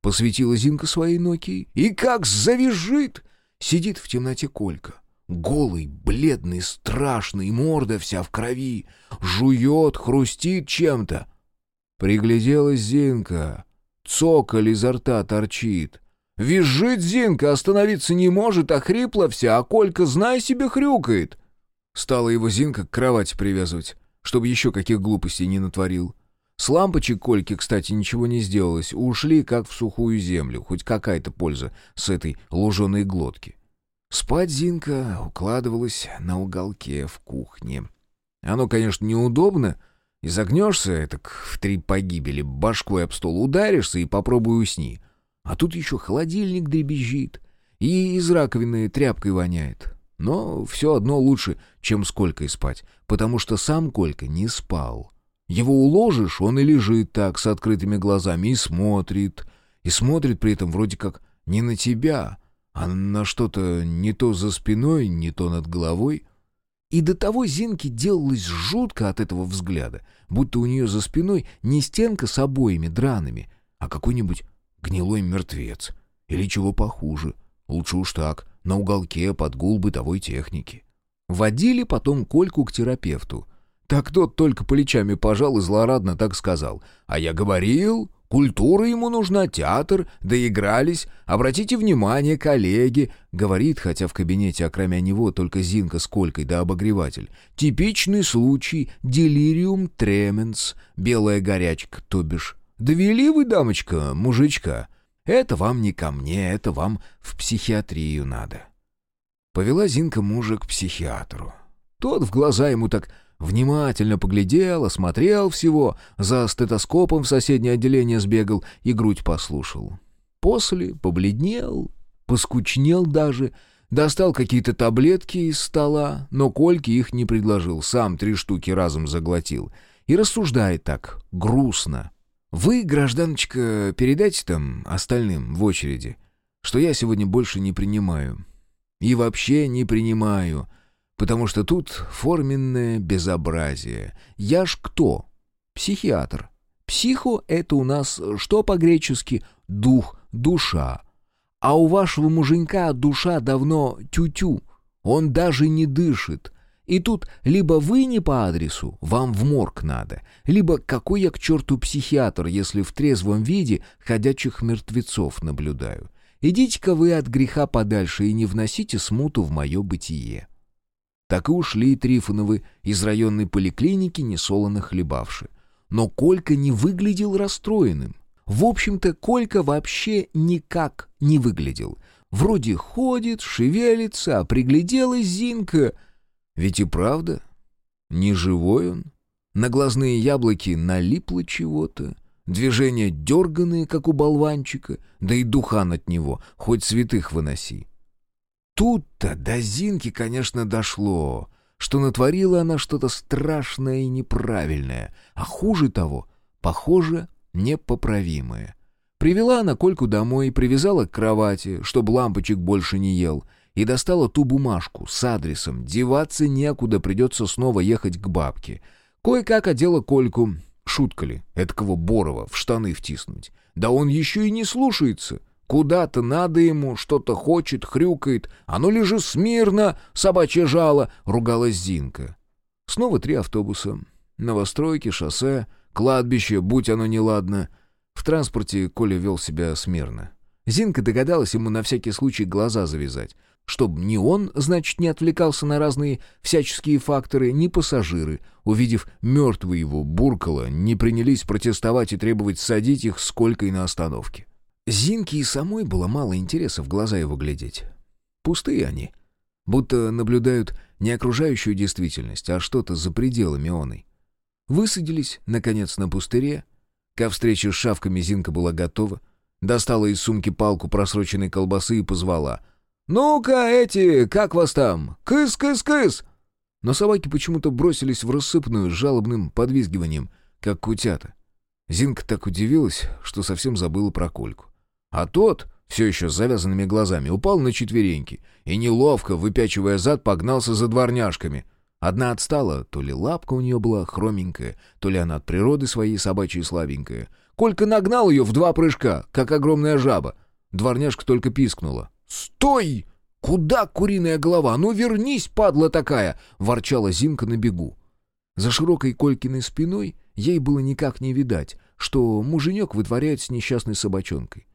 Speaker 1: Посветила Зинка своей Нокии и как завяжет! Сидит в темноте Колька. Голый, бледный, страшный, морда вся в крови. Жует, хрустит чем-то. Пригляделась Зинка. Цоколь изо рта торчит. Визжит Зинка, остановиться не может, а хрипла вся, а Колька, знай себе, хрюкает. Стала его Зинка к кровати привязывать, чтобы еще каких глупостей не натворил. С лампочек Кольки, кстати, ничего не сделалось. Ушли, как в сухую землю. Хоть какая-то польза с этой луженой глотки. Спать Зинка укладывалась на уголке в кухне. Оно, конечно, неудобно. Изогнешься, так в три погибели, башкой об стол ударишься и попробуй усни. А тут еще холодильник дребезжит, и из раковины тряпкой воняет. Но все одно лучше, чем с Колькой спать, потому что сам Колька не спал. Его уложишь, он и лежит так, с открытыми глазами, и смотрит. И смотрит при этом вроде как не на тебя, а на что-то не то за спиной, не то над головой. И до того Зинке делалось жутко от этого взгляда, будто у нее за спиной не стенка с обоями драными, а какой-нибудь гнилой мертвец. Или чего похуже. Лучше уж так, на уголке под гул бытовой техники. Водили потом Кольку к терапевту. Так тот только плечами пожал и злорадно так сказал. «А я говорил, Культура ему нужна, театр, доигрались. Обратите внимание, коллеги, говорит, хотя в кабинете, окромя него, только Зинка с Колькой да обогреватель. Типичный случай делириум тременс, белая горячка, то бишь. Довели вы, дамочка, мужичка? Это вам не ко мне, это вам в психиатрию надо». Повела Зинка мужа к психиатру. Тот в глаза ему так внимательно поглядел, осмотрел всего, за стетоскопом в соседнее отделение сбегал и грудь послушал. После побледнел, поскучнел даже, достал какие-то таблетки из стола, но Кольке их не предложил, сам три штуки разом заглотил. И рассуждает так, грустно. «Вы, гражданочка, передайте там остальным в очереди, что я сегодня больше не принимаю. И вообще не принимаю, потому что тут форменное безобразие. Я ж кто? Психиатр. Психо — это у нас что по-гречески? Дух, душа. А у вашего муженька душа давно тю-тю. Он даже не дышит. И тут либо вы не по адресу, вам в морг надо, либо какой я к черту психиатр, если в трезвом виде ходячих мертвецов наблюдаю. Идите-ка вы от греха подальше и не вносите смуту в мое бытие». Так и ушли Трифоновы из районной поликлиники, несолоно хлебавши. Но Колька не выглядел расстроенным. В общем-то, Колька вообще никак не выглядел. Вроде ходит, шевелится, а пригляделась Зинка. Ведь и правда, не живой он. На глазные яблоки налипло чего-то. Движения дерганые, как у болванчика, да и духан от него, хоть святых выноси. Тут-то до Зинки, конечно, дошло, что натворила она что-то страшное и неправильное, а хуже того, похоже, непоправимое. Привела она Кольку домой, привязала к кровати, чтобы лампочек больше не ел, и достала ту бумажку с адресом. Деваться некуда, придется снова ехать к бабке. Кое-как одела Кольку, Шутка ли, эткого Борова в штаны втиснуть? Да он еще и не слушается. Куда-то надо ему, что-то хочет, хрюкает. А ну лежи смирно, собачье жало, ругалась Зинка. Снова три автобуса. Новостройки, шоссе, кладбище, будь оно неладно. В транспорте Коля вел себя смирно. Зинка догадалась ему на всякий случай глаза завязать. Чтоб ни он, значит, не отвлекался на разные всяческие факторы, ни пассажиры, увидев мертвый его буркало, не принялись протестовать и требовать садить их сколько и на остановке. Зинке и самой было мало интереса в глаза его глядеть. Пустые они. Будто наблюдают не окружающую действительность, а что-то за пределами оной. Высадились, наконец, на пустыре. Ко встрече с шавками Зинка была готова. Достала из сумки палку просроченной колбасы и позвала — «Ну-ка, эти, как вас там? Кыс-кыс-кыс!» Но собаки почему-то бросились в рассыпную с жалобным подвизгиванием, как кутята. Зинка так удивилась, что совсем забыла про Кольку. А тот, все еще с завязанными глазами, упал на четвереньки и, неловко, выпячивая зад, погнался за дворняжками. Одна отстала, то ли лапка у нее была хроменькая, то ли она от природы своей собачьей слабенькая. Колька нагнал ее в два прыжка, как огромная жаба. Дворняжка только пискнула. «Стой! Куда куриная голова? Ну вернись, падла такая!» — ворчала Зинка на бегу. За широкой Колькиной спиной ей было никак не видать, что муженек вытворяет с несчастной собачонкой.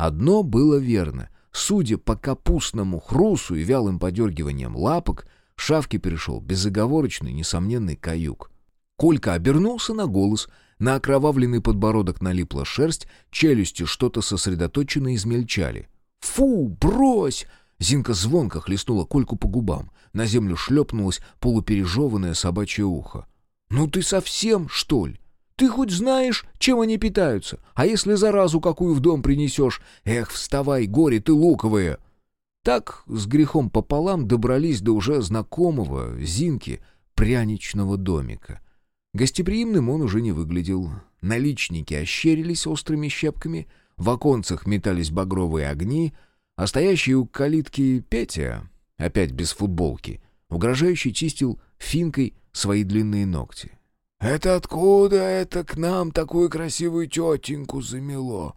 Speaker 1: Одно было верно. Судя по капустному хрусу и вялым подергиваниям лапок, Шавке перешел безоговорочный, несомненный каюк. Колька обернулся на голос, на окровавленный подбородок налипла шерсть, челюсти что-то сосредоточенно измельчали — «Фу, брось!» Зинка звонко хлестнула Кольку по губам. На землю шлепнулось полупережеванное собачье ухо. «Ну ты совсем, что ли? Ты хоть знаешь, чем они питаются? А если заразу какую в дом принесешь? Эх, вставай, горе ты луковое!» Так с грехом пополам добрались до уже знакомого Зинки пряничного домика. Гостеприимным он уже не выглядел. Наличники ощерились острыми щепками — в оконцах метались багровые огни, а стоящий у калитки Петя, опять без футболки, угрожающе чистил финкой свои длинные ногти. «Это откуда это к нам такую красивую тетеньку замело?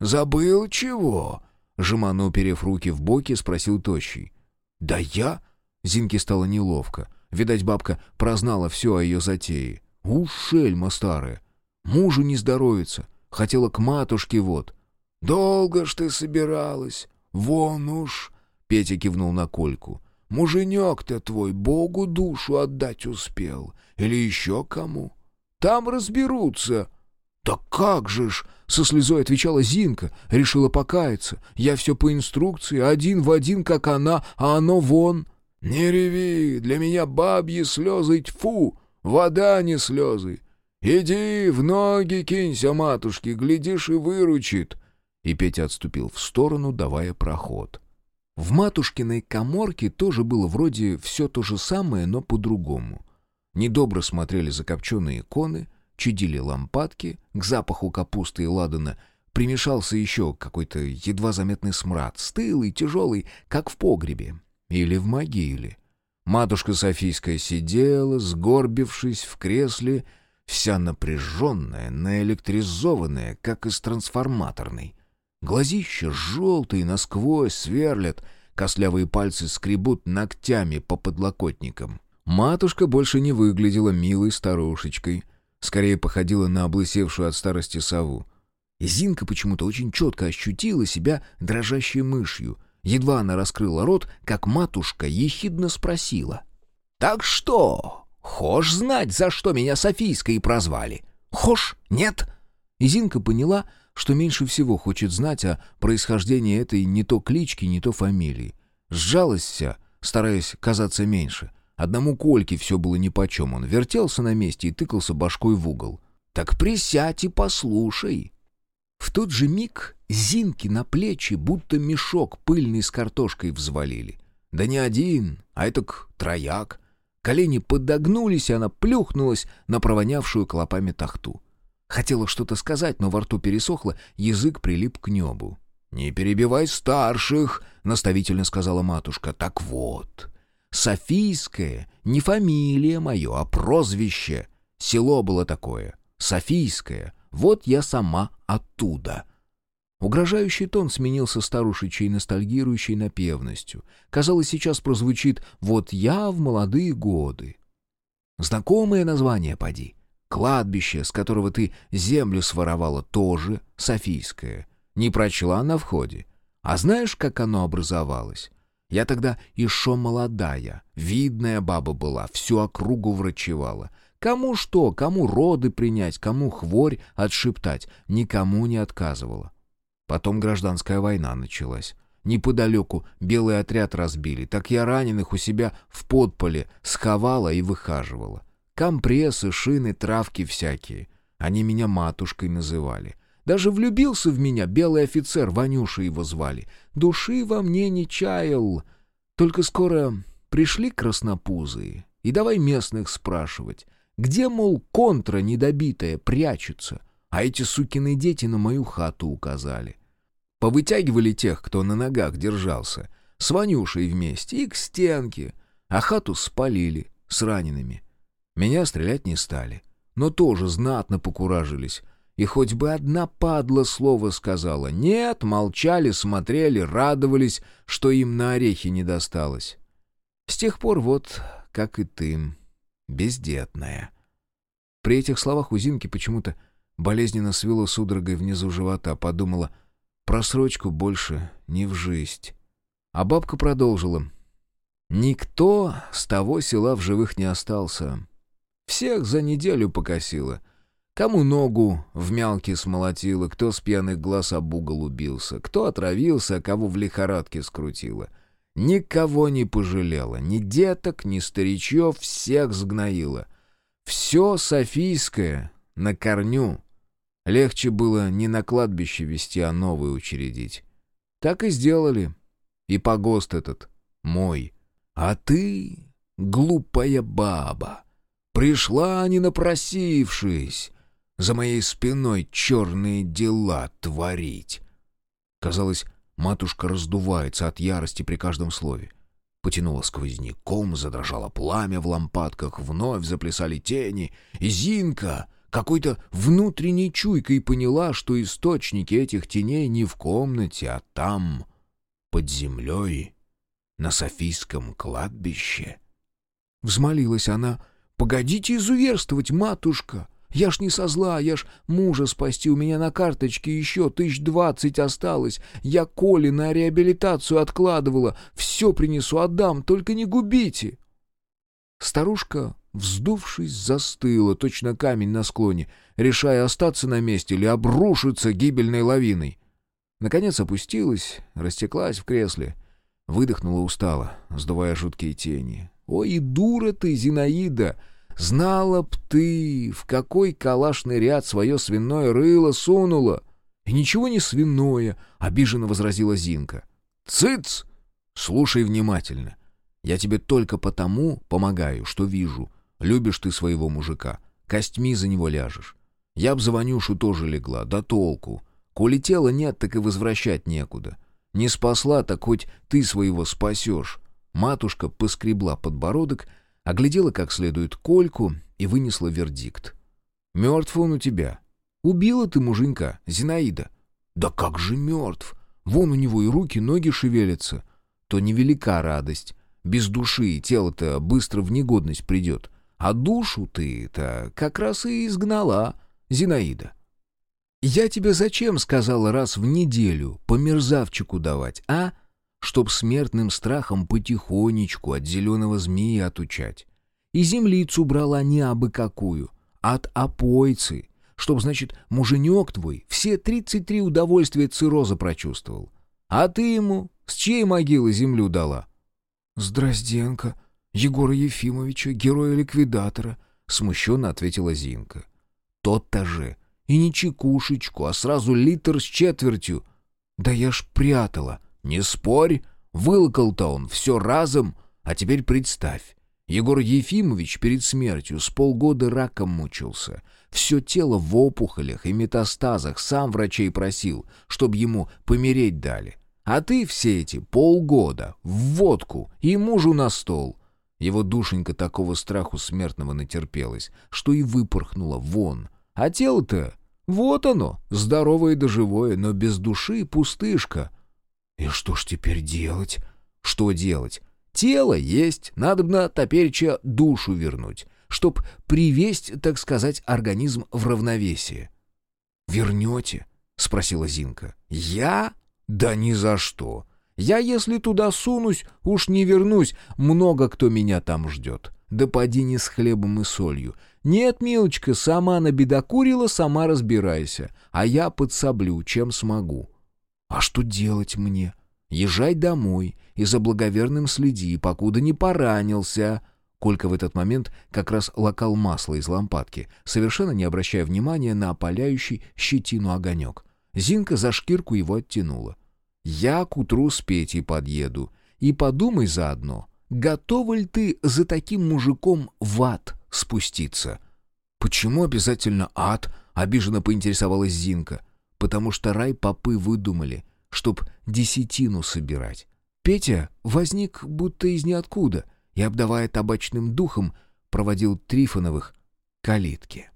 Speaker 1: Забыл чего?» Жеманно уперев руки в боки, спросил Тощий. «Да я?» Зинке стало неловко. Видать, бабка прознала все о ее затее. «У, шельма старая! Мужу не здоровится. Хотела к матушке вот. «Долго ж ты собиралась? Вон уж!» — Петя кивнул на Кольку. «Муженек-то твой Богу душу отдать успел. Или еще кому? Там разберутся. «Так как же ж!» — со слезой отвечала Зинка. Решила покаяться. «Я все по инструкции, один в один, как она, а оно вон». «Не реви, для меня бабьи слезы, тьфу, вода не слезы. Иди, в ноги кинься, матушки, глядишь и выручит». И Петя отступил в сторону, давая проход. В матушкиной коморке тоже было вроде все то же самое, но по-другому. Недобро смотрели закопченные иконы, чадили лампадки, к запаху капусты и ладана примешался еще какой-то едва заметный смрад, стылый, тяжелый, как в погребе или в могиле. Матушка Софийская сидела, сгорбившись в кресле, вся напряженная, наэлектризованная, как из трансформаторной. Глазища желтые насквозь сверлят, костлявые пальцы скребут ногтями по подлокотникам. Матушка больше не выглядела милой старушечкой, скорее походила на облысевшую от старости сову. Зинка почему-то очень четко ощутила себя дрожащей мышью. Едва она раскрыла рот, как матушка ехидно спросила. «Так что, хошь знать, за что меня Софийской прозвали? Хошь? Нет?» И Зинка поняла, что меньше всего хочет знать о происхождении этой не то клички, не то фамилии. Сжалась стараясь казаться меньше. Одному Кольке все было нипочем, он вертелся на месте и тыкался башкой в угол. «Так присядь и послушай!» В тот же миг Зинки на плечи будто мешок пыльный с картошкой взвалили. Да не один, а этак трояк. Колени подогнулись, и она плюхнулась на провонявшую клопами тахту. Хотела что-то сказать, но во рту пересохло, язык прилип к небу. «Не перебивай старших», — наставительно сказала матушка. «Так вот, Софийское не фамилия мое, а прозвище. Село было такое, Софийское. Вот я сама оттуда». Угрожающий тон сменился старушечьей ностальгирующей напевностью. Казалось, сейчас прозвучит «Вот я в молодые годы». Знакомое название, поди. Кладбище, с которого ты землю своровала, тоже Софийское. Не прочла на входе. А знаешь, как оно образовалось? Я тогда еще молодая, видная баба была, всю округу врачевала. Кому что, кому роды принять, кому хворь отшептать, никому не отказывала. Потом гражданская война началась. Неподалеку белый отряд разбили, так я раненых у себя в подполе сховала и выхаживала. Компрессы, шины, травки всякие. Они меня матушкой называли. Даже влюбился в меня белый офицер, Ванюша его звали. Души во мне не чаял. Только скоро пришли краснопузые. И давай местных спрашивать, где, мол, контра недобитая прячется. А эти сукины дети на мою хату указали. Повытягивали тех, кто на ногах держался, с Ванюшей вместе и к стенке, а хату спалили с ранеными. Меня стрелять не стали, но тоже знатно покуражились. И хоть бы одна падла слово сказала. Нет, молчали, смотрели, радовались, что им на орехи не досталось. С тех пор вот, как и ты, бездетная. При этих словах у Зинки почему-то болезненно свело судорогой внизу живота. Подумала, просрочку больше не в жизнь. А бабка продолжила. Никто с того села в живых не остался. Всех за неделю покосило. Кому ногу в мялке смолотило, кто с пьяных глаз об угол убился, кто отравился, а кого в лихорадке скрутило. Никого не пожалела, ни деток, ни старичев, всех сгноила. Все Софийское на корню. Легче было не на кладбище вести, а новое учредить. Так и сделали. И погост этот мой. А ты, глупая баба, Пришла, не напросившись, за моей спиной черные дела творить. Казалось, матушка раздувается от ярости при каждом слове. Потянула сквозняком, задрожало пламя в лампадках, вновь заплясали тени, и Зинка какой-то внутренней чуйкой поняла, что источники этих теней не в комнате, а там, под землей, на Софийском кладбище. Взмолилась она — «Погодите изуверствовать, матушка! Я ж не со зла, я ж мужа спасти, у меня на карточке еще тысяч двадцать осталось. Я Коле на реабилитацию откладывала, все принесу, отдам, только не губите!» Старушка, вздувшись, застыла, точно камень на склоне. решая остаться на месте или обрушиться гибельной лавиной. Наконец опустилась, растеклась в кресле, выдохнула устало, сдувая жуткие тени. «Ой, и дура ты, Зинаида! Знала б ты, в какой калашный ряд свое свиное рыло сунула!» «И ничего не свиное!» — обиженно возразила Зинка. «Цыц! Слушай внимательно. Я тебе только потому помогаю, что вижу. Любишь ты своего мужика. Костьми за него ляжешь. Я б за Ванюшу тоже легла, да толку. Коли тела нет, так и возвращать некуда. Не спасла, так хоть ты своего спасешь». Матушка поскребла подбородок, оглядела как следует Кольку и вынесла вердикт. «Мертв он у тебя. Убила ты муженька, Зинаида». «Да как же мертв? Вон у него и руки, ноги шевелятся». То невелика радость. Без души тело-то быстро в негодность придет. А душу ты-то как раз и изгнала, Зинаида. «Я тебе зачем, — сказала раз в неделю, — по мерзавчику давать, а? Чтоб смертным страхом потихонечку от зеленого змея отучать. И землицу брала не абы какую, от опойцы, чтоб, значит, муженек твой все тридцать три удовольствия цирроза прочувствовал. А ты ему с чьей могилы землю дала?»
Speaker 2: «С Дрозденко, Егора Ефимовича, героя-ликвидатора», — смущенно ответила Зинка.
Speaker 1: «Тот-то же. И не чекушечку, а сразу литр с четвертью. Да я ж прятала. Не спорь, вылокал-то он все разом. А теперь представь, Егор Ефимович перед смертью с полгода раком мучился. Все тело в опухолях и метастазах, сам врачей просил, чтобы ему помереть дали. А ты все эти полгода в водку и мужу на стол. Его душенька такого страху смертного натерпелась, что и выпорхнула вон. А тело-то, вот оно, здоровое да живое, но без души пустышка.
Speaker 2: И что ж теперь делать?
Speaker 1: Что делать? Тело есть, надобно топереча душу вернуть, чтоб привесть, так сказать, организм в равновесие.
Speaker 2: «Вернете?» — спросила Зинка.
Speaker 1: «Я? Да ни за что. Я, если туда сунусь, уж не вернусь, много кто меня там ждет. Да поди не с хлебом и солью. Нет, милочка, сама набедокурила, сама разбирайся, а я подсоблю, чем смогу».
Speaker 2: «А что делать мне?»
Speaker 1: Езжай домой и за благоверным следи, покуда не поранился». Колька в этот момент как раз локал масло из лампадки, совершенно не обращая внимания на опаляющий щетину огонек. Зинка за шкирку его оттянула. «Я к утру с Петей подъеду. И подумай заодно, готова ли ты за таким мужиком в ад спуститься?»
Speaker 2: «Почему обязательно ад?» — обиженно поинтересовалась Зинка.
Speaker 1: «Потому что рай попы выдумали, чтоб десятину собирать. Петя возник будто из ниоткуда и, обдавая табачным духом, проводил Трифоновых калитки.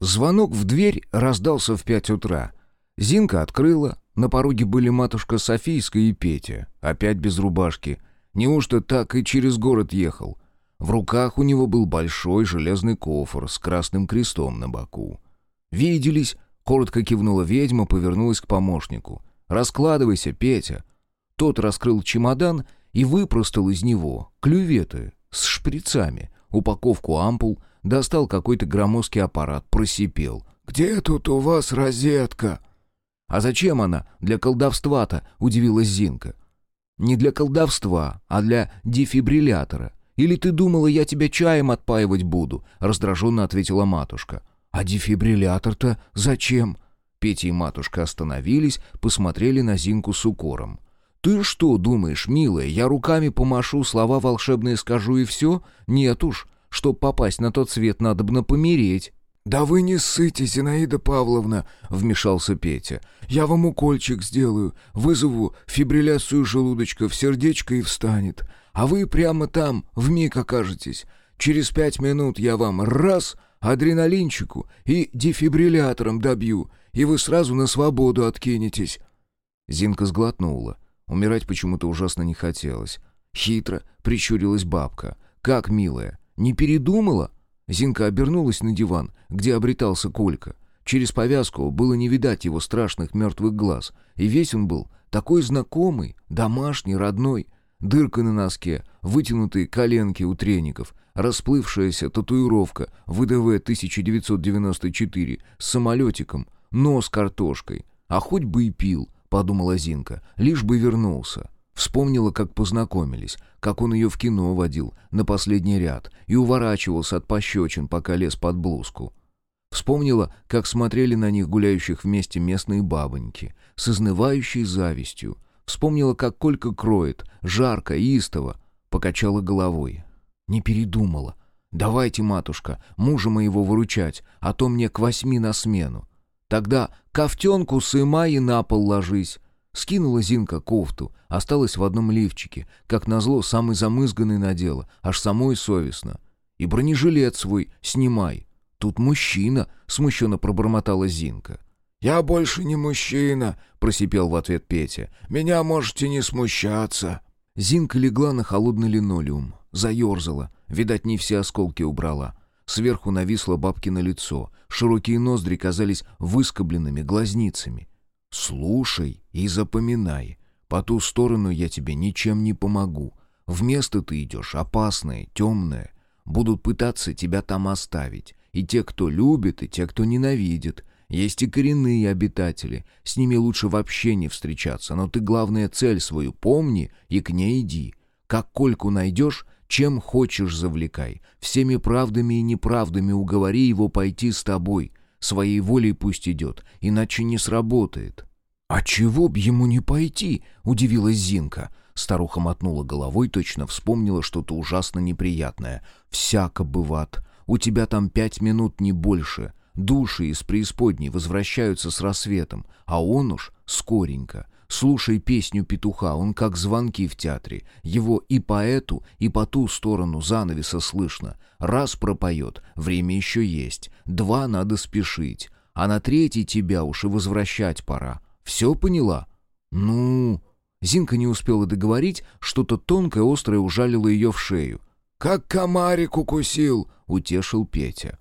Speaker 1: Звонок в дверь раздался в пять утра. Зинка открыла, на пороге были матушка Софийская и Петя, опять без рубашки. Неужто так и через город ехал? В руках у него был большой железный кофр с красным крестом на боку. «Виделись», Коротко кивнула ведьма, повернулась к помощнику. «Раскладывайся, Петя». Тот раскрыл чемодан и выпростал из него клюветы с шприцами, упаковку ампул, достал какой-то громоздкий аппарат, просипел.
Speaker 2: «Где тут у вас розетка?»
Speaker 1: «А зачем она для колдовства-то?» — удивилась Зинка. «Не для колдовства, а для дефибриллятора. Или ты думала, я тебя чаем отпаивать буду?» — раздраженно ответила матушка.
Speaker 2: «А дефибриллятор-то зачем?»
Speaker 1: Петя и матушка остановились, посмотрели на Зинку с укором. «Ты что думаешь, милая, я руками помашу, слова волшебные скажу и все? Нет уж, чтоб попасть на тот свет, надо бы помереть».
Speaker 2: «Да вы не ссыте, Зинаида Павловна», — вмешался Петя. «Я вам укольчик сделаю, вызову фибрилляцию желудочка в сердечко и встанет. А вы прямо там, вмиг окажетесь. Через пять минут я вам раз адреналинчику и дефибриллятором добью, и вы сразу на свободу откинетесь».
Speaker 1: Зинка сглотнула. Умирать почему-то ужасно не хотелось. Хитро прищурилась бабка. «Как, милая, не передумала?» Зинка обернулась на диван, где обретался Колька. Через повязку было не видать его страшных мертвых глаз, и весь он был такой знакомый, домашний, родной. Дырка на носке, вытянутые коленки у треников, расплывшаяся татуировка ВДВ 1994 с самолетиком, нос картошкой. А хоть бы и пил, подумала Зинка, лишь бы вернулся. Вспомнила, как познакомились, как он ее в кино водил, на последний ряд, и уворачивался от пощечин, пока лез под блузку. Вспомнила, как смотрели на них гуляющих вместе местные бабоньки, с изнывающей завистью. Вспомнила, как Колька кроет, жарко, истово. Покачала головой. Не передумала. «Давайте, матушка, мужа моего выручать, а то мне к восьми на смену. Тогда ковтенку сымай и на пол ложись. Скинула Зинка кофту, осталась в одном лифчике, как назло самый замызганный надела, аж самой совестно. И бронежилет свой снимай. Тут мужчина, смущенно пробормотала Зинка.
Speaker 2: «Я больше не мужчина», — просипел в ответ Петя. «Меня можете не смущаться».
Speaker 1: Зинка легла на холодный линолеум, заерзала, видать, не все осколки убрала. Сверху нависло бабкино лицо, широкие ноздри казались выскобленными глазницами. «Слушай и запоминай. По ту сторону я тебе ничем не помогу. Вместо ты идешь опасное, темное. Будут пытаться тебя там оставить. И те, кто любит, и те, кто ненавидит. Есть и коренные обитатели. С ними лучше вообще не встречаться. Но ты, главное, цель свою помни и к ней иди. Как Кольку найдешь, чем хочешь завлекай. Всеми правдами и неправдами уговори его пойти с тобой. Своей волей пусть идет, иначе не сработает». «А чего б ему не пойти?» — удивилась Зинка. Старуха мотнула головой, точно вспомнила что-то ужасно неприятное. «Всяко бывает. У тебя там пять минут, не больше. Души из преисподней возвращаются с рассветом, а он уж скоренько. Слушай песню петуха, он как звонки в театре. Его и по эту, и по ту сторону занавеса слышно. Раз пропоет, время еще есть. Два надо спешить. А на третий тебя уж и возвращать пора. Все поняла? Ну... Зинка не успела договорить, что-то тонкое, острое ужалило ее в шею.
Speaker 2: «Как комарик укусил!» — утешил Петя.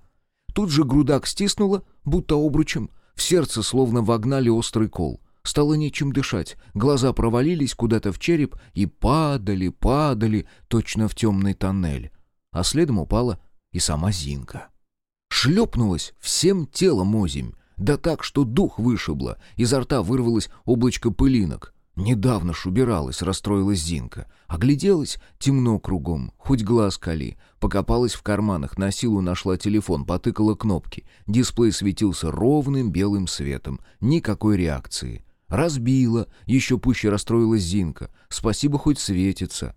Speaker 1: Тут же грудак стиснула, будто обручем. В сердце словно вогнали острый кол. Стало нечем дышать, глаза провалились куда-то в череп и падали, падали, точно в темный тоннель. А следом упала и сама Зинка. Шлепнулась всем телом озимь, да так, что дух вышибло, изо рта вырвалось облачко пылинок. Недавно ж убиралась, расстроилась Зинка. Огляделась, темно кругом, хоть глаз кали. Покопалась в карманах, на силу нашла телефон, потыкала кнопки. Дисплей светился ровным белым светом. Никакой реакции. Разбила, еще пуще расстроилась Зинка. Спасибо, хоть светится.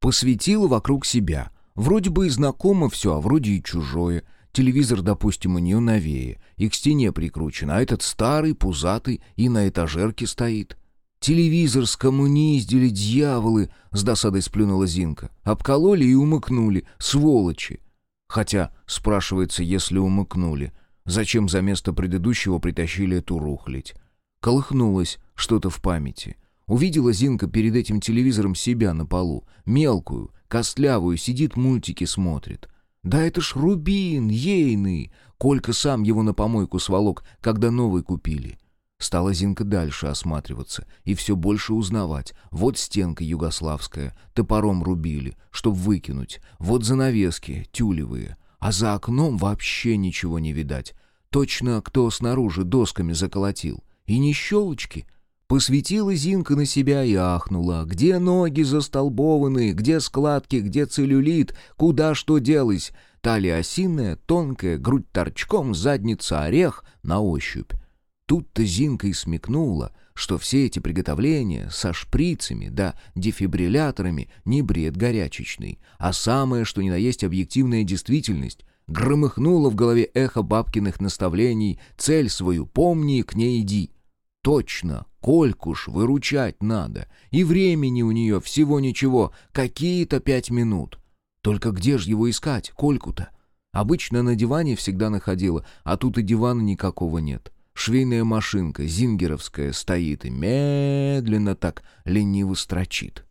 Speaker 1: Посветила вокруг себя. Вроде бы и знакомо все, а вроде и чужое. Телевизор, допустим, у нее новее, и к стене прикручен, а этот старый, пузатый, и на этажерке стоит. «Телевизор скоммуниздили, дьяволы!» — с досадой сплюнула Зинка. «Обкололи и умыкнули, сволочи!» Хотя, спрашивается, если умыкнули, зачем за место предыдущего притащили эту рухлить? Колыхнулось что-то в памяти. Увидела Зинка перед этим телевизором себя на полу, мелкую, костлявую, сидит мультики смотрит. Да это ж Рубин, ейный! Колька сам его на помойку сволок, когда новый купили. Стала Зинка дальше осматриваться и все больше узнавать. Вот стенка югославская, топором рубили, чтоб выкинуть. Вот занавески, тюлевые. А за окном вообще ничего не видать. Точно кто снаружи досками заколотил. И не щелочки. Посветила Зинка на себя и ахнула. Где ноги застолбованные, где складки, где целлюлит, куда что делась. Талия осиная, тонкая, грудь торчком, задница орех на ощупь. Тут-то Зинка и смекнула, что все эти приготовления со шприцами да дефибрилляторами не бред горячечный, а самое, что ни на есть объективная действительность, громыхнуло в голове эхо бабкиных наставлений «Цель свою помни, к ней иди». Точно, Колькуш выручать надо, и времени у нее всего ничего, какие-то пять минут. Только где же его искать, Кольку-то? Обычно на диване всегда находила, а тут и дивана никакого нет. Швейная машинка, зингеровская, стоит и медленно так лениво строчит.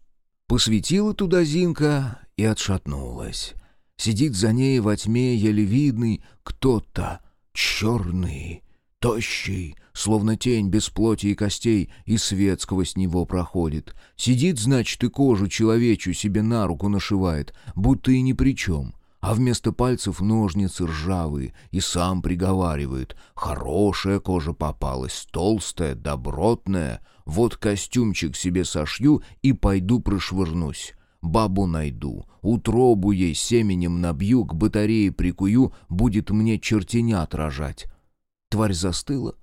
Speaker 1: Посветила туда Зинка и отшатнулась. Сидит за ней во тьме еле видный кто-то, черный,
Speaker 2: Тощий, словно тень без плоти и костей, и свет сквозь него проходит. Сидит, значит, и кожу человечью себе на руку нашивает, будто и ни при чем. А вместо пальцев ножницы ржавые, и сам приговаривает. Хорошая кожа попалась, толстая, добротная. Вот костюмчик себе сошью и пойду прошвырнусь. Бабу найду, утробу ей семенем набью, к батарее прикую, будет мне чертенят рожать. Тварь застыла,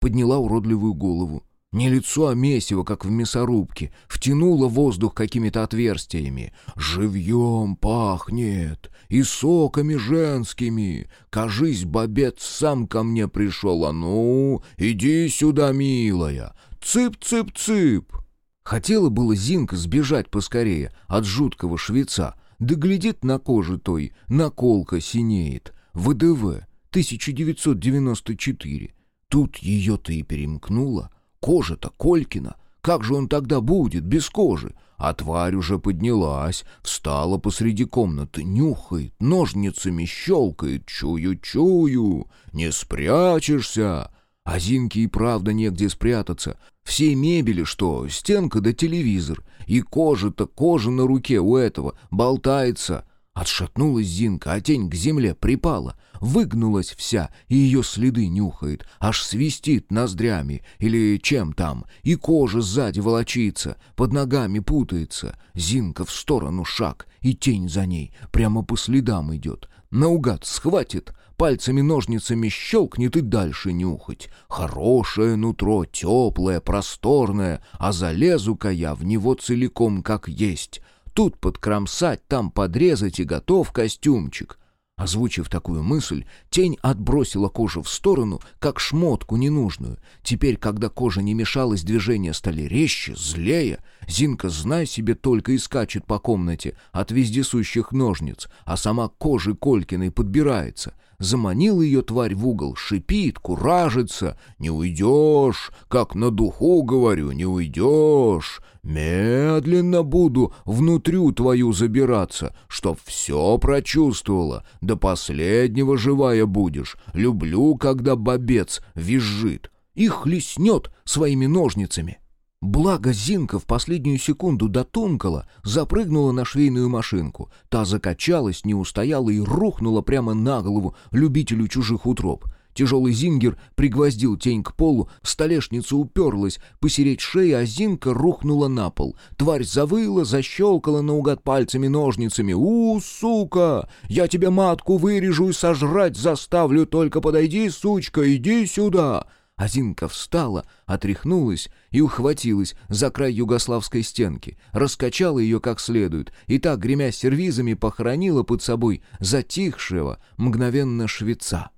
Speaker 2: подняла уродливую голову. Не лицо, а месиво, как в мясорубке. Втянула воздух какими-то отверстиями. Живьем пахнет. И соками женскими. Кажись, бобец сам ко мне пришел. А ну, иди сюда, милая. Цып-цып-цып. Хотела было Зинка сбежать поскорее от жуткого швеца. Да глядит на коже той, наколка синеет. ВДВ 1994. Тут ее-то и перемкнуло. Кожа-то Колькина. Как же он тогда будет, без кожи? А тварь уже поднялась, встала посреди комнаты, нюхает, ножницами щелкает. Чую-чую, не спрячешься. А Зинке и правда негде спрятаться. Всей мебели что, стенка да телевизор. И кожа-то кожа на руке у этого болтается. Отшатнулась Зинка, а тень к земле припала. Выгнулась вся, и ее следы нюхает, аж свистит ноздрями или чем там, и кожа сзади волочится, под ногами путается. Зинка в сторону шаг, и тень за ней, прямо по следам идет. Наугад схватит, пальцами-ножницами щелкнет и дальше нюхать. Хорошее нутро, теплое, просторное, а залезу-ка я в него целиком как есть. Тут подкромсать, там подрезать и готов костюмчик. Озвучив такую мысль, тень отбросила кожу в сторону, как шмотку ненужную. Теперь, когда кожа не мешалась, движения стали резче, злее. Зинка, знай себе, только и скачет по комнате от вездесущих ножниц, а сама кожи Колькиной подбирается. Заманил ее тварь в угол, шипит, куражится. «Не уйдешь, как на духу говорю, не уйдешь. Медленно буду внутрю твою забираться, чтоб все прочувствовала. До последнего живая будешь. Люблю, когда бобец визжит. И хлестнет своими ножницами». Благо Зинка в последнюю секунду дотумкала, запрыгнула на швейную машинку. Та закачалась, не устояла и рухнула прямо на голову любителю чужих утроб. Тяжелый зингер пригвоздил тень к полу, столешница уперлась, посереть шеи, а Зинка рухнула на пол. Тварь завыла, защелкала наугад пальцами-ножницами. «У, сука! Я тебе матку вырежу и сожрать заставлю, только подойди, сучка, иди сюда!» Азинка встала, отряхнулась и ухватилась за край югославской стенки, раскачала ее как следует и так, гремя сервизами, похоронила под собой затихшего мгновенно швеца.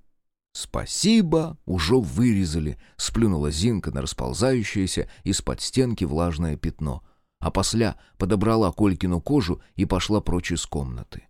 Speaker 2: «Спасибо, уже вырезали», — сплюнула Зинка на расползающееся из-под стенки влажное пятно, а после подобрала Колькину кожу и пошла прочь из комнаты.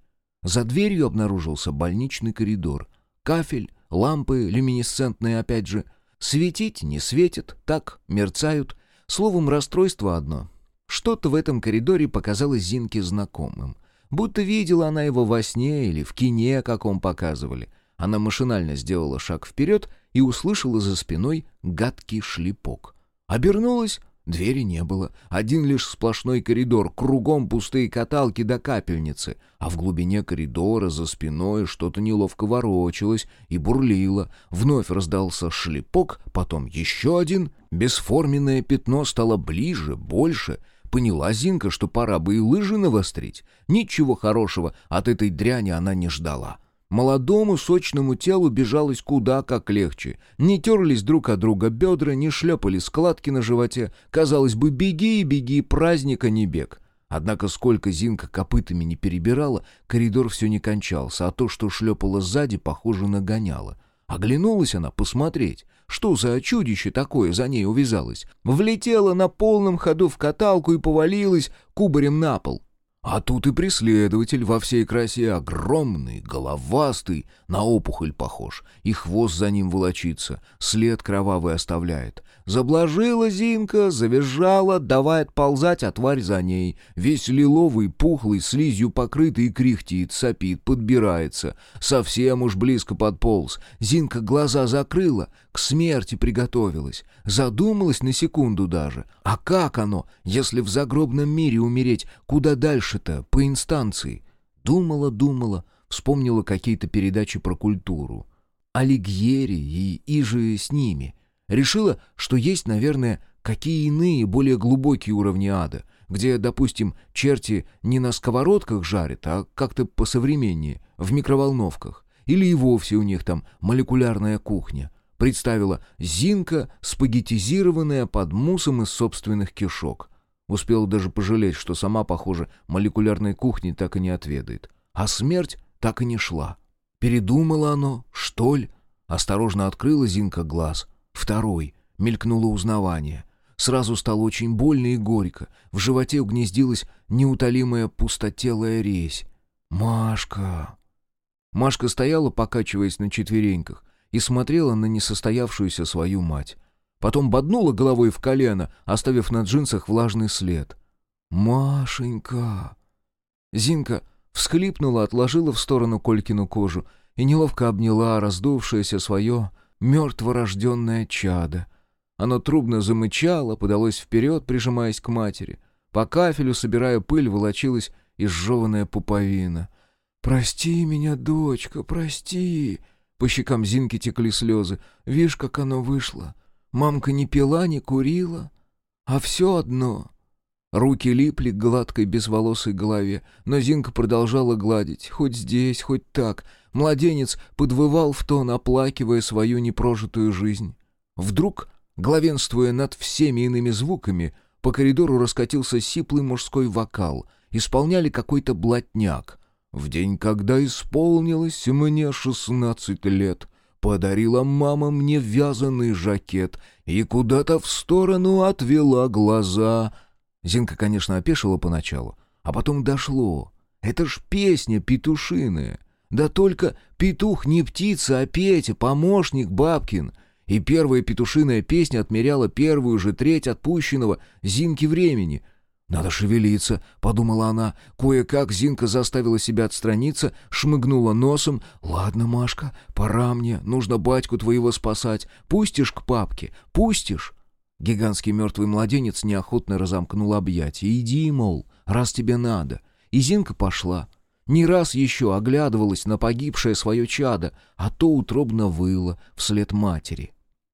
Speaker 2: За дверью обнаружился больничный коридор. Кафель, лампы люминесцентные опять же — Светить не светит, так, мерцают. Словом, расстройство одно. Что-то в этом коридоре показалось Зинке знакомым. Будто видела она его во сне или в кине, как он показывали. Она машинально сделала шаг вперед и услышала за спиной гадкий шлепок. Обернулась Двери не было. Один лишь сплошной коридор, кругом пустые каталки до капельницы. А в глубине коридора за спиной что-то неловко ворочалось и бурлило. Вновь раздался шлепок, потом еще один. Бесформенное пятно стало ближе, больше. Поняла Зинка, что пора бы и лыжи навострить. Ничего хорошего от этой дряни она не ждала. Молодому сочному телу бежалось куда как легче. Не терлись друг от друга бедра, не шлепали складки на животе. Казалось бы, беги и беги, праздника не бег. Однако сколько Зинка копытами не перебирала, коридор все не кончался, а то, что шлепало сзади, похоже, нагоняло. Оглянулась она посмотреть, что за чудище такое за ней увязалось. Влетела на полном ходу в каталку и повалилась кубарем на пол.
Speaker 1: А тут и преследователь во всей красе огромный, головастый, на опухоль похож, и хвост за ним волочится, след кровавый оставляет. Заблажила Зинка, завизжала, давай отползать, а тварь за ней. Весь лиловый, пухлый, слизью покрытый, кряхтит, сопит, подбирается. Совсем уж близко подполз. Зинка глаза закрыла, к смерти приготовилась. Задумалась на секунду даже. А как оно, если в загробном мире умереть, куда дальше-то, по инстанции? Думала, думала, вспомнила какие-то передачи про культуру. Алигьери и иже с ними. Решила, что есть, наверное, какие иные, более глубокие уровни ада, где, допустим, черти не на сковородках жарят, а как-то посовременнее, в микроволновках. Или и вовсе у них там молекулярная кухня. Представила Зинка, спагеттизированная под мусом из собственных кишок. Успела даже пожалеть, что сама, похоже, молекулярной кухни так и не отведает. А смерть так и не шла. Передумала оно, что ли? Осторожно открыла Зинка глаз. Второй. Мелькнуло узнавание. Сразу стало очень больно и горько. В животе угнездилась неутолимая пустотелая резь. «Машка!» Машка стояла, покачиваясь на четвереньках, и смотрела на несостоявшуюся свою мать. Потом боднула головой в колено, оставив на джинсах влажный след. «Машенька!» Зинка всхлипнула, отложила в сторону Колькину кожу и неловко обняла раздувшееся свое мертворожденное чадо. Оно трубно замычало, подалось вперед, прижимаясь к матери. По кафелю, собирая пыль, волочилась изжеванная пуповина. «Прости меня, дочка, прости!» По щекам Зинки текли слезы. «Вишь, как оно вышло. Мамка не пила, не курила, а все одно». Руки липли к гладкой безволосой голове, но Зинка продолжала гладить, хоть здесь, хоть так. Младенец подвывал в тон, оплакивая свою непрожитую жизнь. Вдруг, главенствуя над всеми иными звуками, по коридору раскатился сиплый мужской вокал. Исполняли какой-то блатняк. В день, когда исполнилось мне шестнадцать лет, подарила мама мне вязаный жакет и куда-то в сторону отвела глаза. Зинка, конечно, опешила поначалу, а потом дошло. Это ж песня петушиная. Да только петух не птица, а Петя, помощник бабкин. И первая петушиная песня отмеряла первую же треть отпущенного Зинки времени — «Надо шевелиться», — подумала она. Кое-как Зинка заставила себя отстраниться, шмыгнула носом. «Ладно, Машка, пора мне, нужно батьку твоего спасать. Пустишь к папке? Пустишь?» Гигантский мертвый младенец неохотно разомкнул объятия. «Иди, мол, раз тебе надо». И Зинка пошла. Не раз еще оглядывалась на погибшее свое чадо, а то утробно выла вслед матери.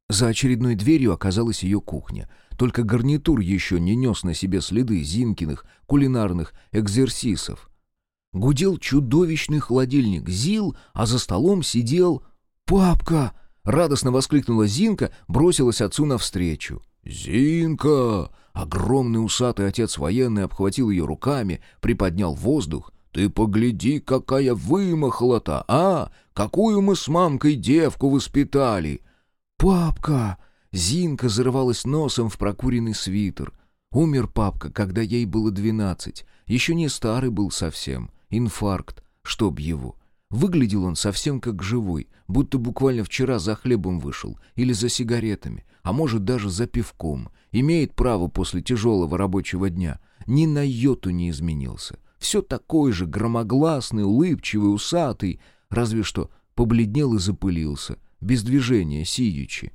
Speaker 1: За очередной дверью оказалась ее кухня — только гарнитур еще не нес на себе следы Зинкиных кулинарных экзерсисов. Гудел чудовищный холодильник ЗИЛ, а за столом сидел... «Папка!» — радостно воскликнула Зинка, бросилась отцу навстречу. «Зинка!» Огромный усатый отец военный обхватил ее руками, приподнял воздух. «Ты погляди, какая вымахала-то, а! Какую мы с мамкой девку воспитали!» «Папка!» Зинка зарывалась носом в прокуренный свитер. Умер папка, когда ей было двенадцать. Еще не старый был совсем. Инфаркт. Чтоб его. Выглядел он совсем как живой, будто буквально вчера за хлебом вышел, или за сигаретами, а может даже за пивком. Имеет право после тяжелого рабочего дня. Ни на йоту не изменился. Все такой же громогласный, улыбчивый, усатый, разве что побледнел и запылился, без движения, сидячи.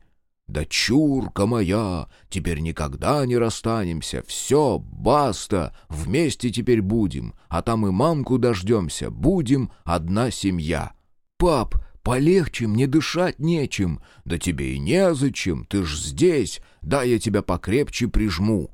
Speaker 1: «Дочурка моя, теперь никогда не расстанемся, все, баста, вместе теперь будем, а там и мамку дождемся, будем одна семья». «Пап, полегче, мне дышать нечем». «Да тебе и незачем, ты ж здесь, да я тебя покрепче прижму».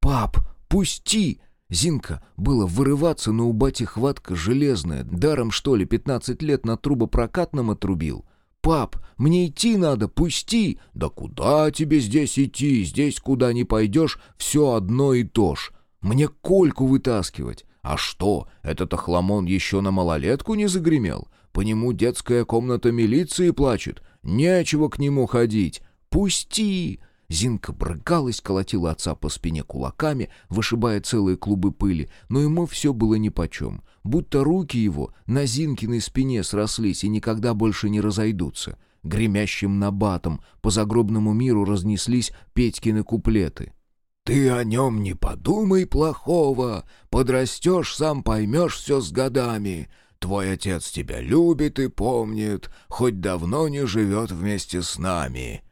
Speaker 1: «Пап, пусти!» Зинка было вырываться, но у бати хватка железная. Даром, что ли, пятнадцать лет на трубопрокатном отрубил. «Пап, мне идти надо, пусти!» «Да куда тебе здесь идти? Здесь куда не пойдешь, все одно и то ж. Мне кольку вытаскивать. А что, этот охламон еще на малолетку не загремел? По нему детская комната милиции плачет. Нечего к нему ходить. Пусти!» Зинка брыкалась, колотила отца по спине кулаками, вышибая целые клубы пыли, но ему все было нипочем. Будто руки его на Зинкиной спине срослись и никогда больше не разойдутся. Гремящим набатом по загробному миру разнеслись Петькины куплеты.
Speaker 2: «Ты о нем не подумай плохого, подрастешь, сам поймешь все с годами. Твой отец тебя любит и помнит, хоть давно не живет вместе с нами».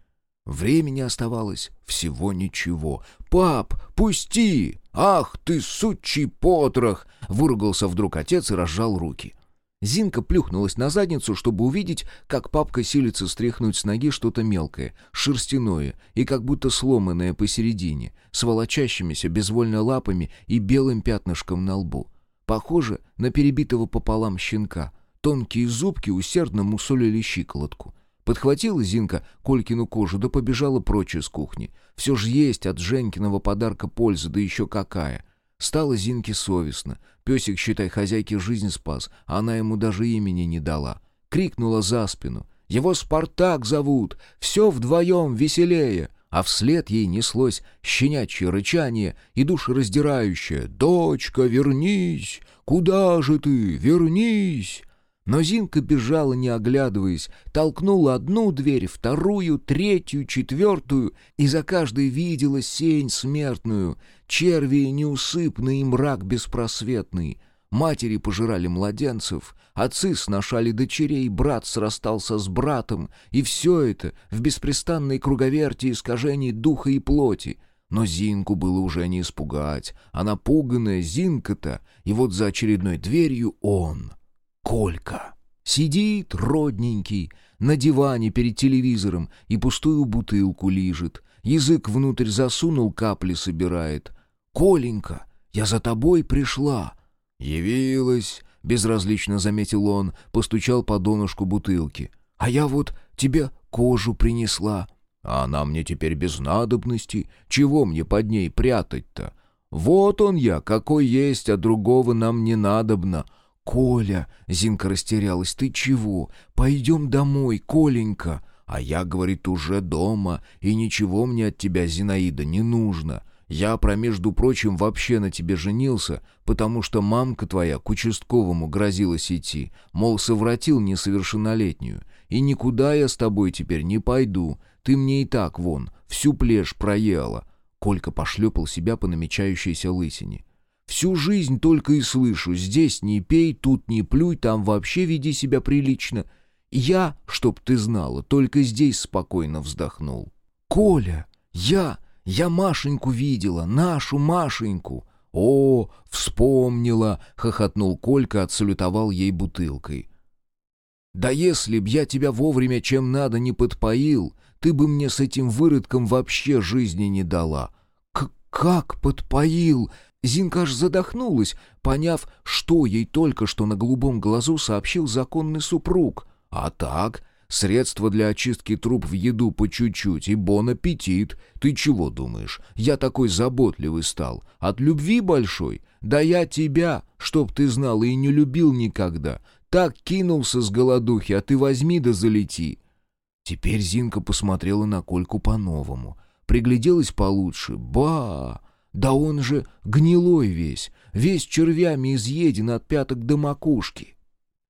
Speaker 1: Времени оставалось всего ничего. «Пап, пусти! Ах ты, сучий потрох!» Выругался вдруг отец и разжал руки. Зинка плюхнулась на задницу, чтобы увидеть, как папка силится стряхнуть с ноги что-то мелкое, шерстяное и как будто сломанное посередине, с волочащимися безвольно лапами и белым пятнышком на лбу. Похоже на перебитого пополам щенка. Тонкие зубки усердно мусолили щиколотку. Подхватила Зинка Колькину кожу да побежала прочь из кухни. Все же есть от Женькиного подарка польза, да еще какая. Стало Зинке совестно. Песик, считай, хозяйке жизнь спас, а она ему даже имени не дала. Крикнула за спину. «Его Спартак зовут! Все вдвоем веселее!» А вслед ей неслось щенячье рычание и душераздирающее «Дочка, вернись! Куда же ты? Вернись!» Но Зинка бежала, не оглядываясь, толкнула одну дверь, вторую, третью, четвертую, и за каждой видела сень смертную, черви неусыпный и мрак беспросветный. Матери пожирали младенцев, отцы сношали дочерей, брат срастался с братом, и все это в беспрестанной круговерти искажений духа и плоти. Но Зинку было уже не испугать, а напуганная Зинка-то, и вот за очередной дверью он — Колька. Сидит родненький на диване перед телевизором и пустую бутылку лижет. Язык внутрь засунул, капли собирает. «Коленька, я за тобой пришла». «Явилась», — безразлично заметил он, постучал по донышку бутылки. «А я вот тебе кожу принесла». «А она мне теперь без надобности. Чего мне под ней прятать-то? Вот он я, какой есть, а другого нам не надобно. «Коля!» — Зинка растерялась. «Ты чего? Пойдем домой, Коленька!» «А я, говорит, уже дома, и ничего мне от тебя, Зинаида, не нужно. Я, про между прочим, вообще на тебе женился, потому что мамка твоя к участковому грозилась идти, мол, совратил несовершеннолетнюю. И никуда я с тобой теперь не пойду, ты мне и так, вон, всю плешь проела». Колька пошлепал себя по намечающейся лысине. Всю жизнь только и слышу, здесь не пей, тут не плюй, там вообще веди себя прилично. Я, чтоб ты знала, только здесь спокойно вздохнул. Коля, я, я Машеньку видела, нашу Машеньку. О, вспомнила, хохотнул Колька, отсалютовал ей бутылкой. Да если б я тебя вовремя чем надо не подпоил, ты бы мне с этим выродком вообще жизни не дала. К как подпоил? Зинка аж задохнулась, поняв, что ей только что на голубом глазу сообщил законный супруг. А так, средства для очистки труб в еду по чуть-чуть и бон аппетит. Ты чего думаешь? Я такой заботливый стал. От любви большой? Да я тебя, чтоб ты знал, и не любил никогда. Так кинулся с голодухи, а ты возьми да залети. Теперь Зинка посмотрела на Кольку по-новому. Пригляделась получше. Ба! Да он же гнилой весь, весь червями изъеден от пяток до макушки.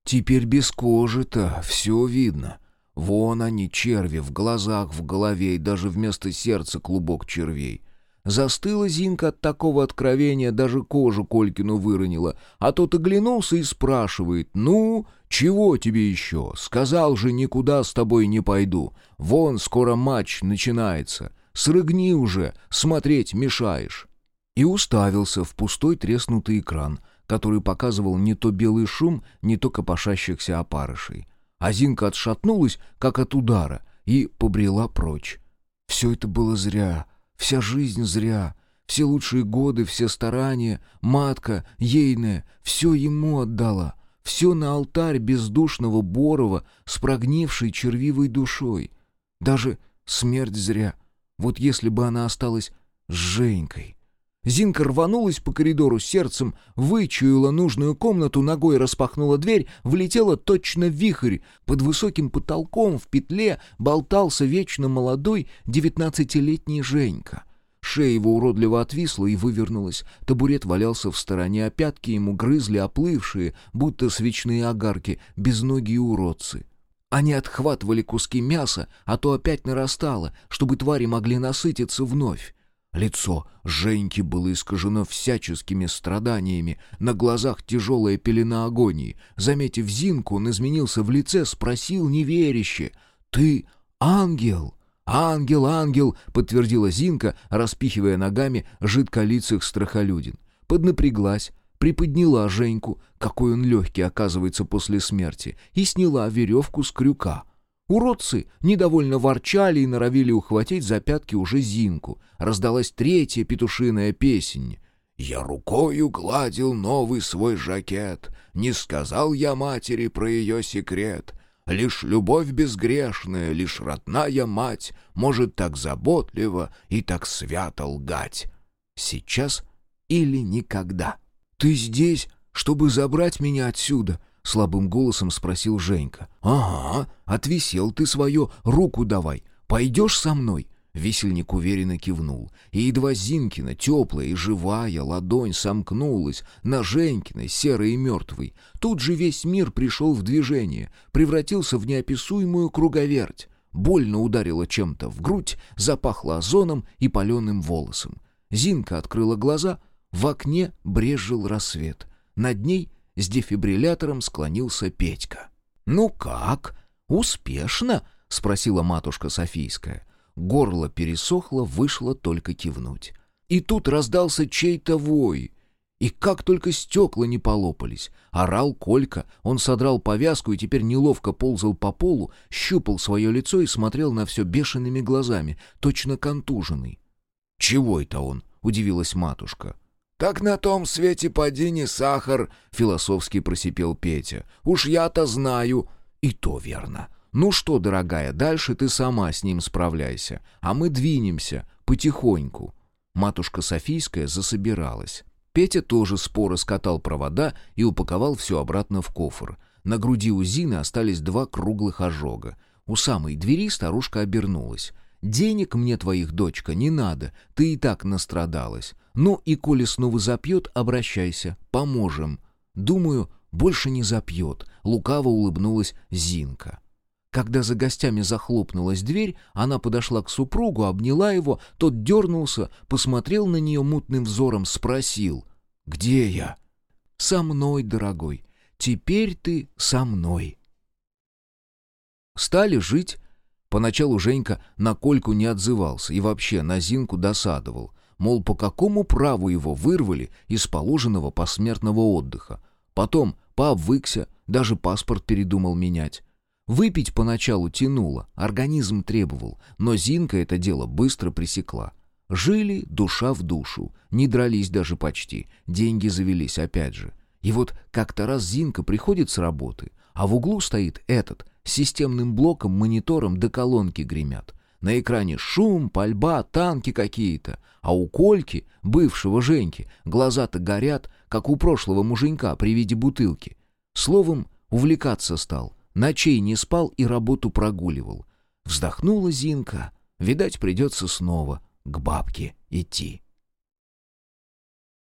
Speaker 1: Теперь без кожи-то все видно. Вон они, черви, в глазах, в голове и даже вместо сердца клубок червей. Застыла Зинка от такого откровения, даже кожу Колькину выронила, а тот оглянулся и спрашивает, «Ну, чего тебе еще? Сказал же, никуда с тобой не пойду. Вон, скоро матч начинается. Срыгни уже, смотреть мешаешь» и уставился в пустой треснутый экран, который показывал не то белый шум, не то копошащихся опарышей. А Зинка отшатнулась, как от удара, и побрела прочь. Все это было зря, вся жизнь зря, все лучшие годы, все старания, матка, ейная, все ему отдала, все на алтарь бездушного Борова с прогнившей червивой душой. Даже смерть зря. Вот если бы она осталась с Женькой. Зинка рванулась по коридору сердцем, вычуяла нужную комнату, ногой распахнула дверь, влетела точно вихрь. Под высоким потолком в петле болтался вечно молодой девятнадцатилетний Женька. Шея его уродливо отвисла и вывернулась. Табурет валялся в стороне, а пятки ему грызли оплывшие, будто свечные огарки, безногие уродцы. Они отхватывали куски мяса, а то опять нарастало, чтобы твари могли насытиться вновь. Лицо Женьки было искажено всяческими страданиями, на глазах тяжелая пелена агонии. Заметив Зинку, он изменился в лице, спросил неверяще. «Ты ангел?» «Ангел, ангел!» — подтвердила Зинка, распихивая ногами жидколицых страхолюдин. Поднапряглась, приподняла Женьку, какой он легкий оказывается после смерти, и сняла веревку с крюка — Уродцы недовольно ворчали и норовили ухватить за пятки уже Зинку. Раздалась третья петушиная песень. «Я рукою гладил новый свой жакет, Не сказал я матери про ее секрет. Лишь любовь безгрешная, лишь родная мать Может так заботливо и так свято лгать. Сейчас или никогда. Ты здесь, чтобы забрать меня отсюда?» — слабым голосом спросил Женька. «Ага, отвисел ты свое, руку давай. Пойдешь со мной?» Весельник уверенно кивнул, и едва Зинкина, теплая и живая, ладонь сомкнулась на Женькиной, серой и мертвой. Тут же весь мир пришел в движение, превратился в неописуемую круговерть. Больно ударило чем-то в грудь, запахло озоном и паленым волосом. Зинка открыла глаза, в окне брезжил рассвет. Над ней с дефибриллятором склонился Петька. «Ну как? Успешно?» — спросила матушка Софийская. Горло пересохло, вышло только кивнуть. И тут раздался чей-то вой. И как только стекла не полопались. Орал Колька, он содрал повязку и теперь неловко ползал по полу, щупал свое лицо и смотрел на все бешеными глазами, точно контуженный. «Чего это он?» — удивилась матушка.
Speaker 2: «Так на том свете поди сахар», — философски просипел Петя. «Уж я-то знаю».
Speaker 1: «И то верно. Ну что, дорогая, дальше ты сама с ним справляйся, а мы двинемся потихоньку». Матушка Софийская засобиралась. Петя тоже споро скатал провода и упаковал все обратно в кофр. На груди у Зины остались два круглых ожога. У самой двери старушка обернулась. «Денег мне твоих, дочка, не надо, ты и так настрадалась. Ну и коли снова запьет, обращайся, поможем. Думаю, больше не запьет, лукаво улыбнулась Зинка. Когда за гостями захлопнулась дверь, она подошла к супругу, обняла его, тот дернулся, посмотрел на нее мутным взором, спросил «Где я?» «Со мной, дорогой, теперь ты со мной». Стали жить. Поначалу Женька на Кольку не отзывался и вообще на Зинку досадовал мол, по какому праву его вырвали из положенного посмертного отдыха. Потом пообвыкся, даже паспорт передумал менять. Выпить поначалу тянуло, организм требовал, но Зинка это дело быстро пресекла. Жили душа в душу, не дрались даже почти, деньги завелись опять же. И вот как-то раз Зинка приходит с работы, а в углу стоит этот, с системным блоком, монитором до колонки гремят. На экране шум, пальба, танки какие-то. А у Кольки, бывшего Женьки, глаза-то горят, как у прошлого муженька при виде бутылки. Словом, увлекаться стал. Ночей не спал и работу прогуливал. Вздохнула Зинка. Видать, придется снова к бабке идти.